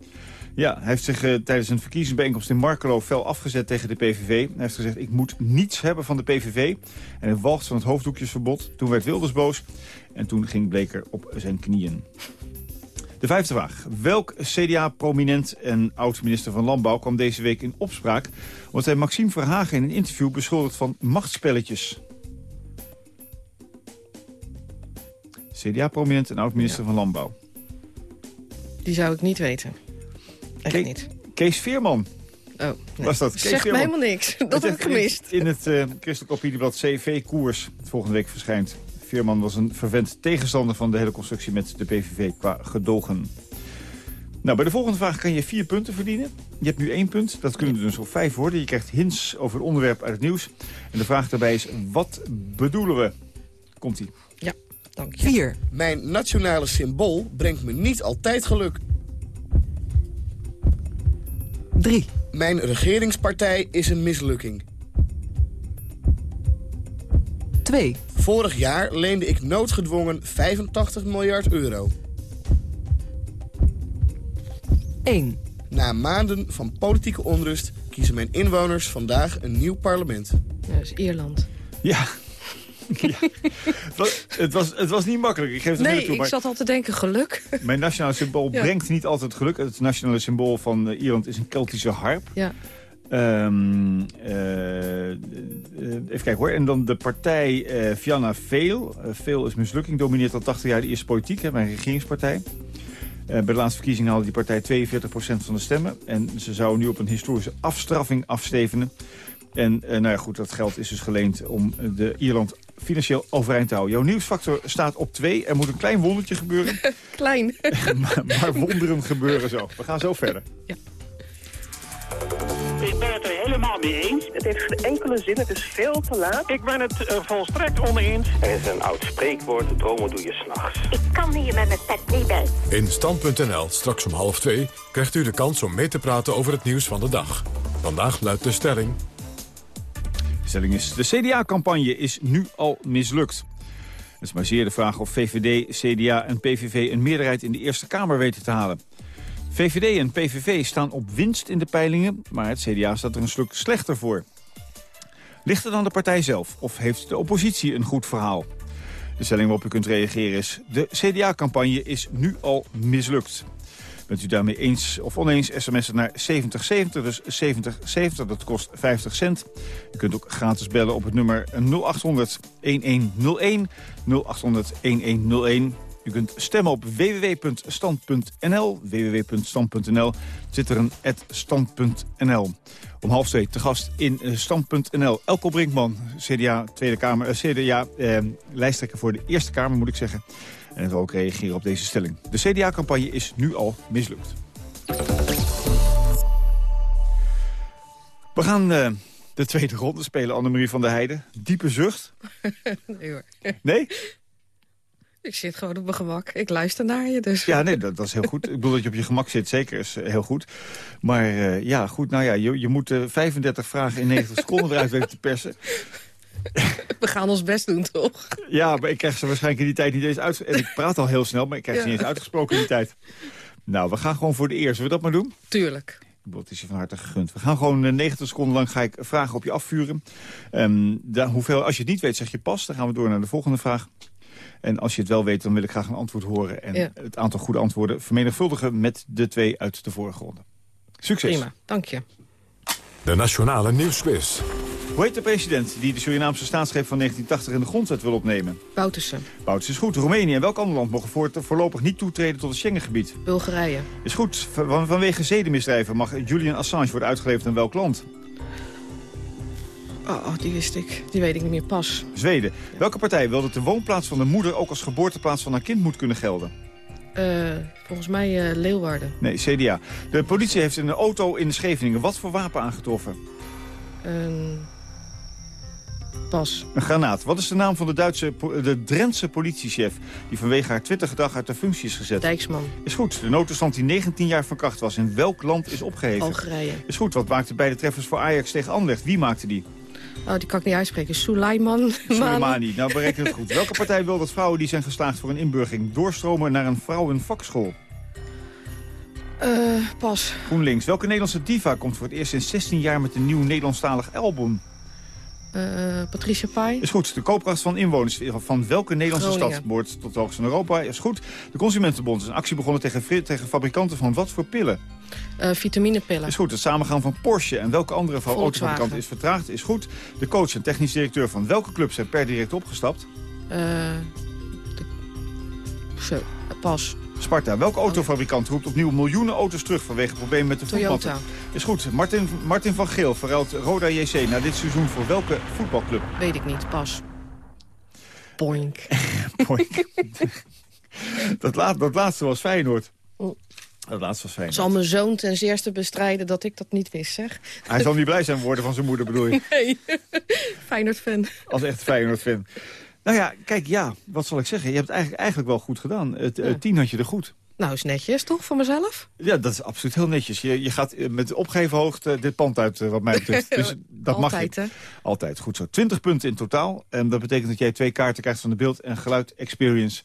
Ja, hij heeft zich eh, tijdens een verkiezingsbijeenkomst in Markelo fel afgezet tegen de PVV. Hij heeft gezegd, ik moet niets hebben van de PVV. En hij walgt van het hoofddoekjesverbod. Toen werd Wilders boos. En toen ging Bleker op zijn knieën. De vijfde vraag. Welk CDA-prominent en oud-minister van Landbouw kwam deze week in opspraak... omdat hij Maxime Verhagen in een interview beschuldigt van machtsspelletjes? CDA-prominent en oud-minister van Landbouw. Die zou ik niet weten. Echt Ke- niet. Kees Veerman. Oh, nee. Was dat? Kees Zegt Veerman. helemaal niks. *laughs* Dat heb ik in- gemist. In het eh christelijk opinieblad CV-koers volgende week verschijnt. Veerman was een vervent tegenstander van de hele constructie met de PVV qua gedogen. Nou, bij de volgende vraag kan je vier punten verdienen. Je hebt nu één punt, dat kunnen er dus op vijf worden. Je krijgt hints over het onderwerp uit het nieuws. En de vraag daarbij is, wat bedoelen we? Komt-ie. Ja, dank je. 4. Mijn nationale symbool brengt me niet altijd geluk. 3. Mijn regeringspartij is een mislukking. 2. Vorig jaar leende ik noodgedwongen 85 miljard euro. 1. Na maanden van politieke onrust kiezen mijn inwoners vandaag een nieuw parlement. Ja, dat is Ierland. Ja. *laughs* ja. Het, was, het, was, het was niet makkelijk, ik geef het Nee, toe. ik maar zat al te denken geluk. *laughs* Mijn nationale symbool Ja. brengt niet altijd geluk. Het nationale symbool van eh, Ierland is een Keltische harp. Ja. Eh, even kijken hoor. En dan de partij eh Fianna Veel. Veel is mislukking, domineert al 80 jaar de Ierse politiek. Hè, mijn regeringspartij. Bij de laatste verkiezingen haalde die partij 42% van de stemmen. En ze zou nu op een historische afstraffing afstevenen. En nou ja, goed, dat geld is dus geleend om de Ierland financieel overeind te houden. Jouw nieuwsfactor staat op 2. Er moet een klein wondertje gebeuren. *laughs* Klein. *laughs* maar, maar wonderen gebeuren zo. We gaan zo verder. Ik ben het er helemaal mee eens. Het heeft geen enkele zin, het is veel te laat. Ik ben het eh, volstrekt oneens. Er is een oud spreekwoord, dromen doe je s'nachts. Ik kan hier met mijn pet niet bij. In Stand.nl, straks om half twee, krijgt u de kans om mee te praten over het nieuws van de dag. Vandaag luidt de stelling... De stelling is, de CDA-campagne is nu al mislukt. Het is maar zeer de vraag of VVD, CDA en PVV een meerderheid in de Eerste Kamer weten te halen. VVD en PVV staan op winst in de peilingen, maar het CDA staat er een stuk slechter voor. Ligt het aan de partij zelf of heeft de oppositie een goed verhaal? De stelling waarop u kunt reageren is, de CDA-campagne is nu al mislukt. Bent u daarmee eens of oneens, sms'en naar 7070, dus 7070, dat kost 50 cent. U kunt ook gratis bellen op het nummer 0800 1101, 0800 1101. U kunt stemmen op www.stand.nl, www.stand.nl. Zit er een stand.nl. Om half twee te gast in eh, stand.nl. Elko Brinkman, CDA Tweede Kamer, eh, CDA eh, lijsttrekker voor de Eerste Kamer moet ik zeggen. En het wil ook reageren op deze stelling. De CDA-campagne is nu al mislukt. We gaan de tweede ronde spelen, Annemarie van der Heijden. Diepe zucht. *laughs* nee hoor. Nee? Ik zit gewoon op mijn gemak. Ik luister naar je, dus... Ja, nee, dat, dat is heel goed. Ik bedoel dat je op je gemak zit, zeker is eh, heel goed. Maar eh, ja, goed, nou ja, je, je moet eh, 35 vragen in 90 seconden eruit weten te persen. *laughs* We gaan ons best doen, toch? Ja, maar ik krijg ze waarschijnlijk in die tijd niet eens uit. En ik praat al heel snel, maar ik krijg ze niet eens uitgesproken in die tijd. Nou, we gaan gewoon voor de eerste. Zullen we dat maar doen? Tuurlijk. Dat is je van harte gegund. We gaan gewoon eh, 90 seconden lang ga ik vragen op je afvuren. Ehm, hoeveel, als je het niet weet, zeg je pas. Dan gaan we door naar de volgende vraag. En als je het wel weet, dan wil ik graag een antwoord horen. En Ja. het aantal goede antwoorden vermenigvuldigen met de twee uit de vorige ronde. Succes. Prima, dank je. De Nationale Nieuwsquiz. Hoe heet de president die de Surinaamse staatsgreep van 1980 in de grondwet wil opnemen? Boutersen, Bouts is goed. Roemenië en welk ander land mogen voorlopig niet toetreden tot het Schengengebied? Bulgarije, Is goed. Van- vanwege zedenmisdrijven mag Julian Assange worden uitgeleverd aan welk land? Oh, oh, die wist ik. Die weet ik niet meer pas. Zweden. Welke partij wil dat de woonplaats van de moeder ook als geboorteplaats van haar kind moet kunnen gelden? Uh, volgens mij uh, Leeuwarden. Nee, CDA. De politie heeft in een auto in Scheveningen wat voor wapen aangetroffen? Een... Pas. Een granaat. Wat is de naam van de, Duitse, de Drentse politiechef... die vanwege haar twittergedrag uit de functie is gezet? Dijksman. Is goed. De noodtoestand die 19 jaar van kracht was. In welk land is opgeheven? Algerije. Is goed. Wat maakte beide treffers voor Ajax tegen Anderlecht? Wie maakte die? Oh, die kan ik niet uitspreken. Suleiman. *laughs* Soleimani. Nou, bereken het goed. Welke partij wil dat vrouwen die zijn geslaagd voor een inburgering... doorstromen naar een vrouwenvakschool? Uh, pas. GroenLinks. Welke Nederlandse diva komt voor het eerst in 16 jaar met een nieuw Nederlandstalig album? Uh, Patricia Pai. Is goed. De koopkracht van inwoners van welke Nederlandse Groningen. stad behoort tot de hoogste in Europa? Is goed. De Consumentenbond is een actie begonnen tegen, tegen fabrikanten van wat voor pillen? Uh, vitaminepillen. Is goed. Het samengaan van Porsche en welke andere autofabrikant is vertraagd? Is goed. De coach en technisch directeur van welke club zijn per direct opgestapt? Uh, de... Pas. Sparta. Welke autofabrikant roept opnieuw miljoenen auto's terug vanwege problemen met de voetballen? Is goed. Martin, Martin van Geel verruilt Roda JC na dit seizoen voor welke voetbalclub? Weet ik niet. Pas. Boink. Boink. *laughs* *laughs* dat, laat, dat laatste was Feyenoord. Dat laatste was Feyenoord. Zal mijn zoon ten zeerste bestrijden dat ik dat niet wist, zeg. Hij zal niet blij zijn worden van zijn moeder, bedoel je? *laughs* Nee. *laughs* Feyenoord-fan. Als echt Feyenoord-fan. Nou ja, kijk, ja, wat zal ik zeggen? Je hebt het eigenlijk, eigenlijk wel goed gedaan. Het ja. uh, tien had je er goed. Nou, is netjes, toch, voor mezelf? Ja, dat is absoluut heel netjes. Je, je gaat met opgeven hoogte dit pand uit, wat mij betreft. *laughs* Dus dat Altijd, mag je. Hè? Altijd, goed zo. 20 punten in totaal. En dat betekent dat jij twee kaarten krijgt van de beeld- en geluid-experience.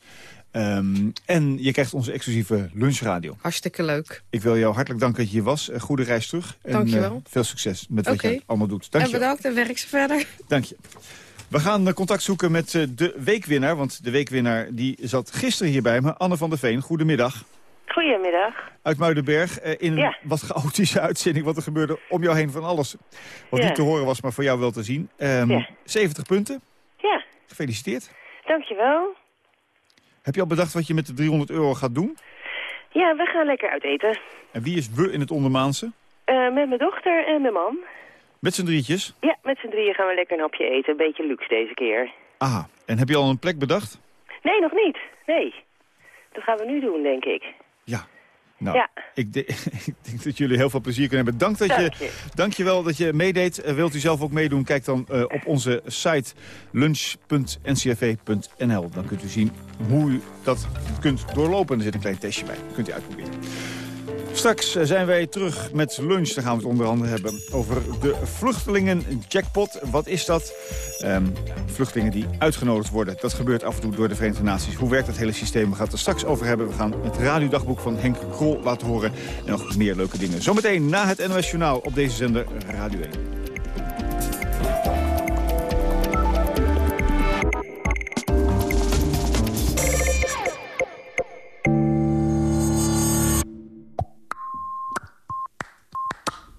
Um, en je krijgt onze exclusieve lunchradio. Hartstikke leuk. Ik wil jou hartelijk danken dat je hier was. Uh, goede reis terug. Dank je en, wel. Uh, veel succes met wat okay. je allemaal doet. Dank en bedankt en werk ze verder. Dank je. We gaan contact zoeken met de weekwinnaar. Want de weekwinnaar die zat gisteren hier bij me. Anne van der Veen, goedemiddag. Goedemiddag. Uit Muidenberg. In een ja. wat chaotische *laughs* uitzending. Want er gebeurde om jou heen van alles. Wat ja. niet te horen was, maar voor jou wel te zien. Um, ja. 70 punten. Ja. Gefeliciteerd. Dankjewel. Heb je al bedacht wat je met de 300 euro gaat doen? Ja, we gaan lekker uit eten. En wie is we in het ondermaanse? Uh, met mijn dochter en mijn man. Met z'n drietjes? Ja, met z'n drieën gaan we lekker een hapje eten. Een beetje luxe deze keer. Ah, en heb je al een plek bedacht? Nee, nog niet. Nee. Dat gaan we nu doen, denk ik. Ja. Nou, ja. ik, de, *laughs* ik, denk dat jullie heel veel plezier kunnen hebben. Dank, dat dank je, je. Dank je wel dat je meedeed. Uh, wilt u zelf ook meedoen? Kijk dan uh, op onze site lunch.ncrv.nl. Dan kunt u zien hoe u dat kunt doorlopen. Er zit een klein testje bij. Dat kunt u uitproberen. Straks zijn wij terug met lunch. Dan gaan we het onder andere hebben over de vluchtelingen jackpot. Wat is dat? Um, vluchtelingen die uitgenodigd worden. Dat gebeurt af en toe door de Verenigde Naties. Hoe werkt dat hele systeem? We gaan het er straks over hebben. We gaan het radiodagboek van Henk Grol laten horen. En nog meer leuke dingen. Zometeen na het NOS Journaal op deze zender Radio 1.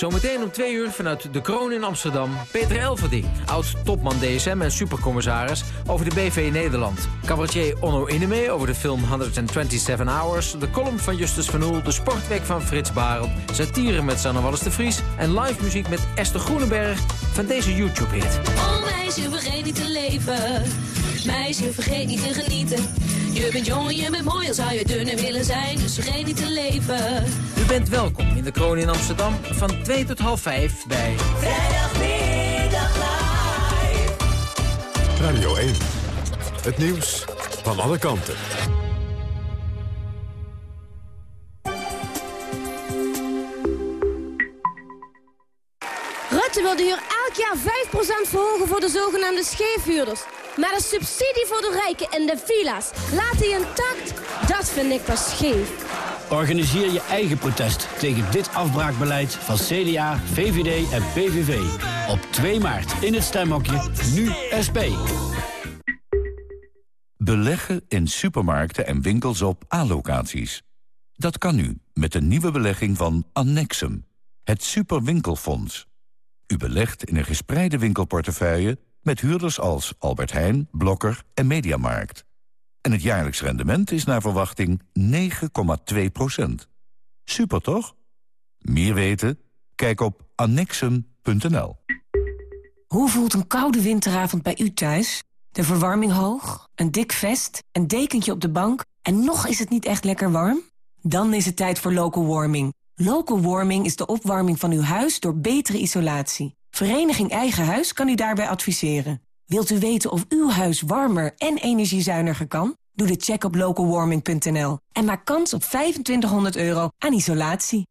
Zometeen om twee uur vanuit De Kroon in Amsterdam... Peter Elverding, oud-topman DSM en supercommissaris... over de BV Nederland. Cabaretier Onno Ineme over de film 127 Hours... de column van Justus van Oel, de sportweek van Frits Barend... satire met Sanne Wallis de Vries... en live muziek met Esther Groeneberg van deze YouTube-hit. Oh meisje, vergeet niet te leven. Meisje, vergeet niet te genieten. Je bent jong en je bent mooi, al zou je dunner willen zijn. Dus vergeet niet te leven. U bent welkom in de Kroon in Amsterdam van 2 tot half 5 bij... Vrijdagmiddag live. Radio 1. Het nieuws van alle kanten. Rutte wil de huur elk jaar 5% verhogen voor de zogenaamde scheefhuurders. Maar de subsidie voor de rijken en de villa's laat hij intact? Dat vind ik pas scheef. Organiseer je eigen protest tegen dit afbraakbeleid van CDA, VVD en PVV. Op 2 maart in het stemhokje Nu SP. Beleggen in supermarkten en winkels op A-locaties. Dat kan nu met een nieuwe belegging van Annexum. Het Superwinkelfonds. U belegt in een gespreide winkelportefeuille met huurders als Albert Heijn, Blokker en Mediamarkt. En het jaarlijks rendement is naar verwachting 9,2% Super toch? Meer weten? Kijk op annexum.nl. Hoe voelt een koude winteravond bij u thuis? De verwarming hoog, een dik vest, een dekentje op de bank... en nog is het niet echt lekker warm? Dan is het tijd voor local warming. Local warming is de opwarming van uw huis door betere isolatie. Vereniging Eigen Huis kan u daarbij adviseren. Wilt u weten of uw huis warmer en energiezuiniger kan? Doe de check op localwarming.nl en maak kans op 2500 euro aan isolatie.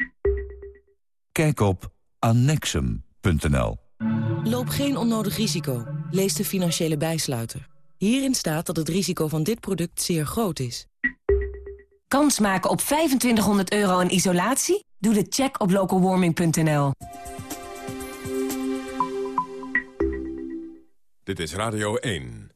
Kijk op annexum.nl. Loop geen onnodig risico. Lees de financiële bijsluiter. Hierin staat dat het risico van dit product zeer groot is. Kans maken op 2500 euro aan isolatie? Doe de check op localwarming.nl. Dit is Radio 1.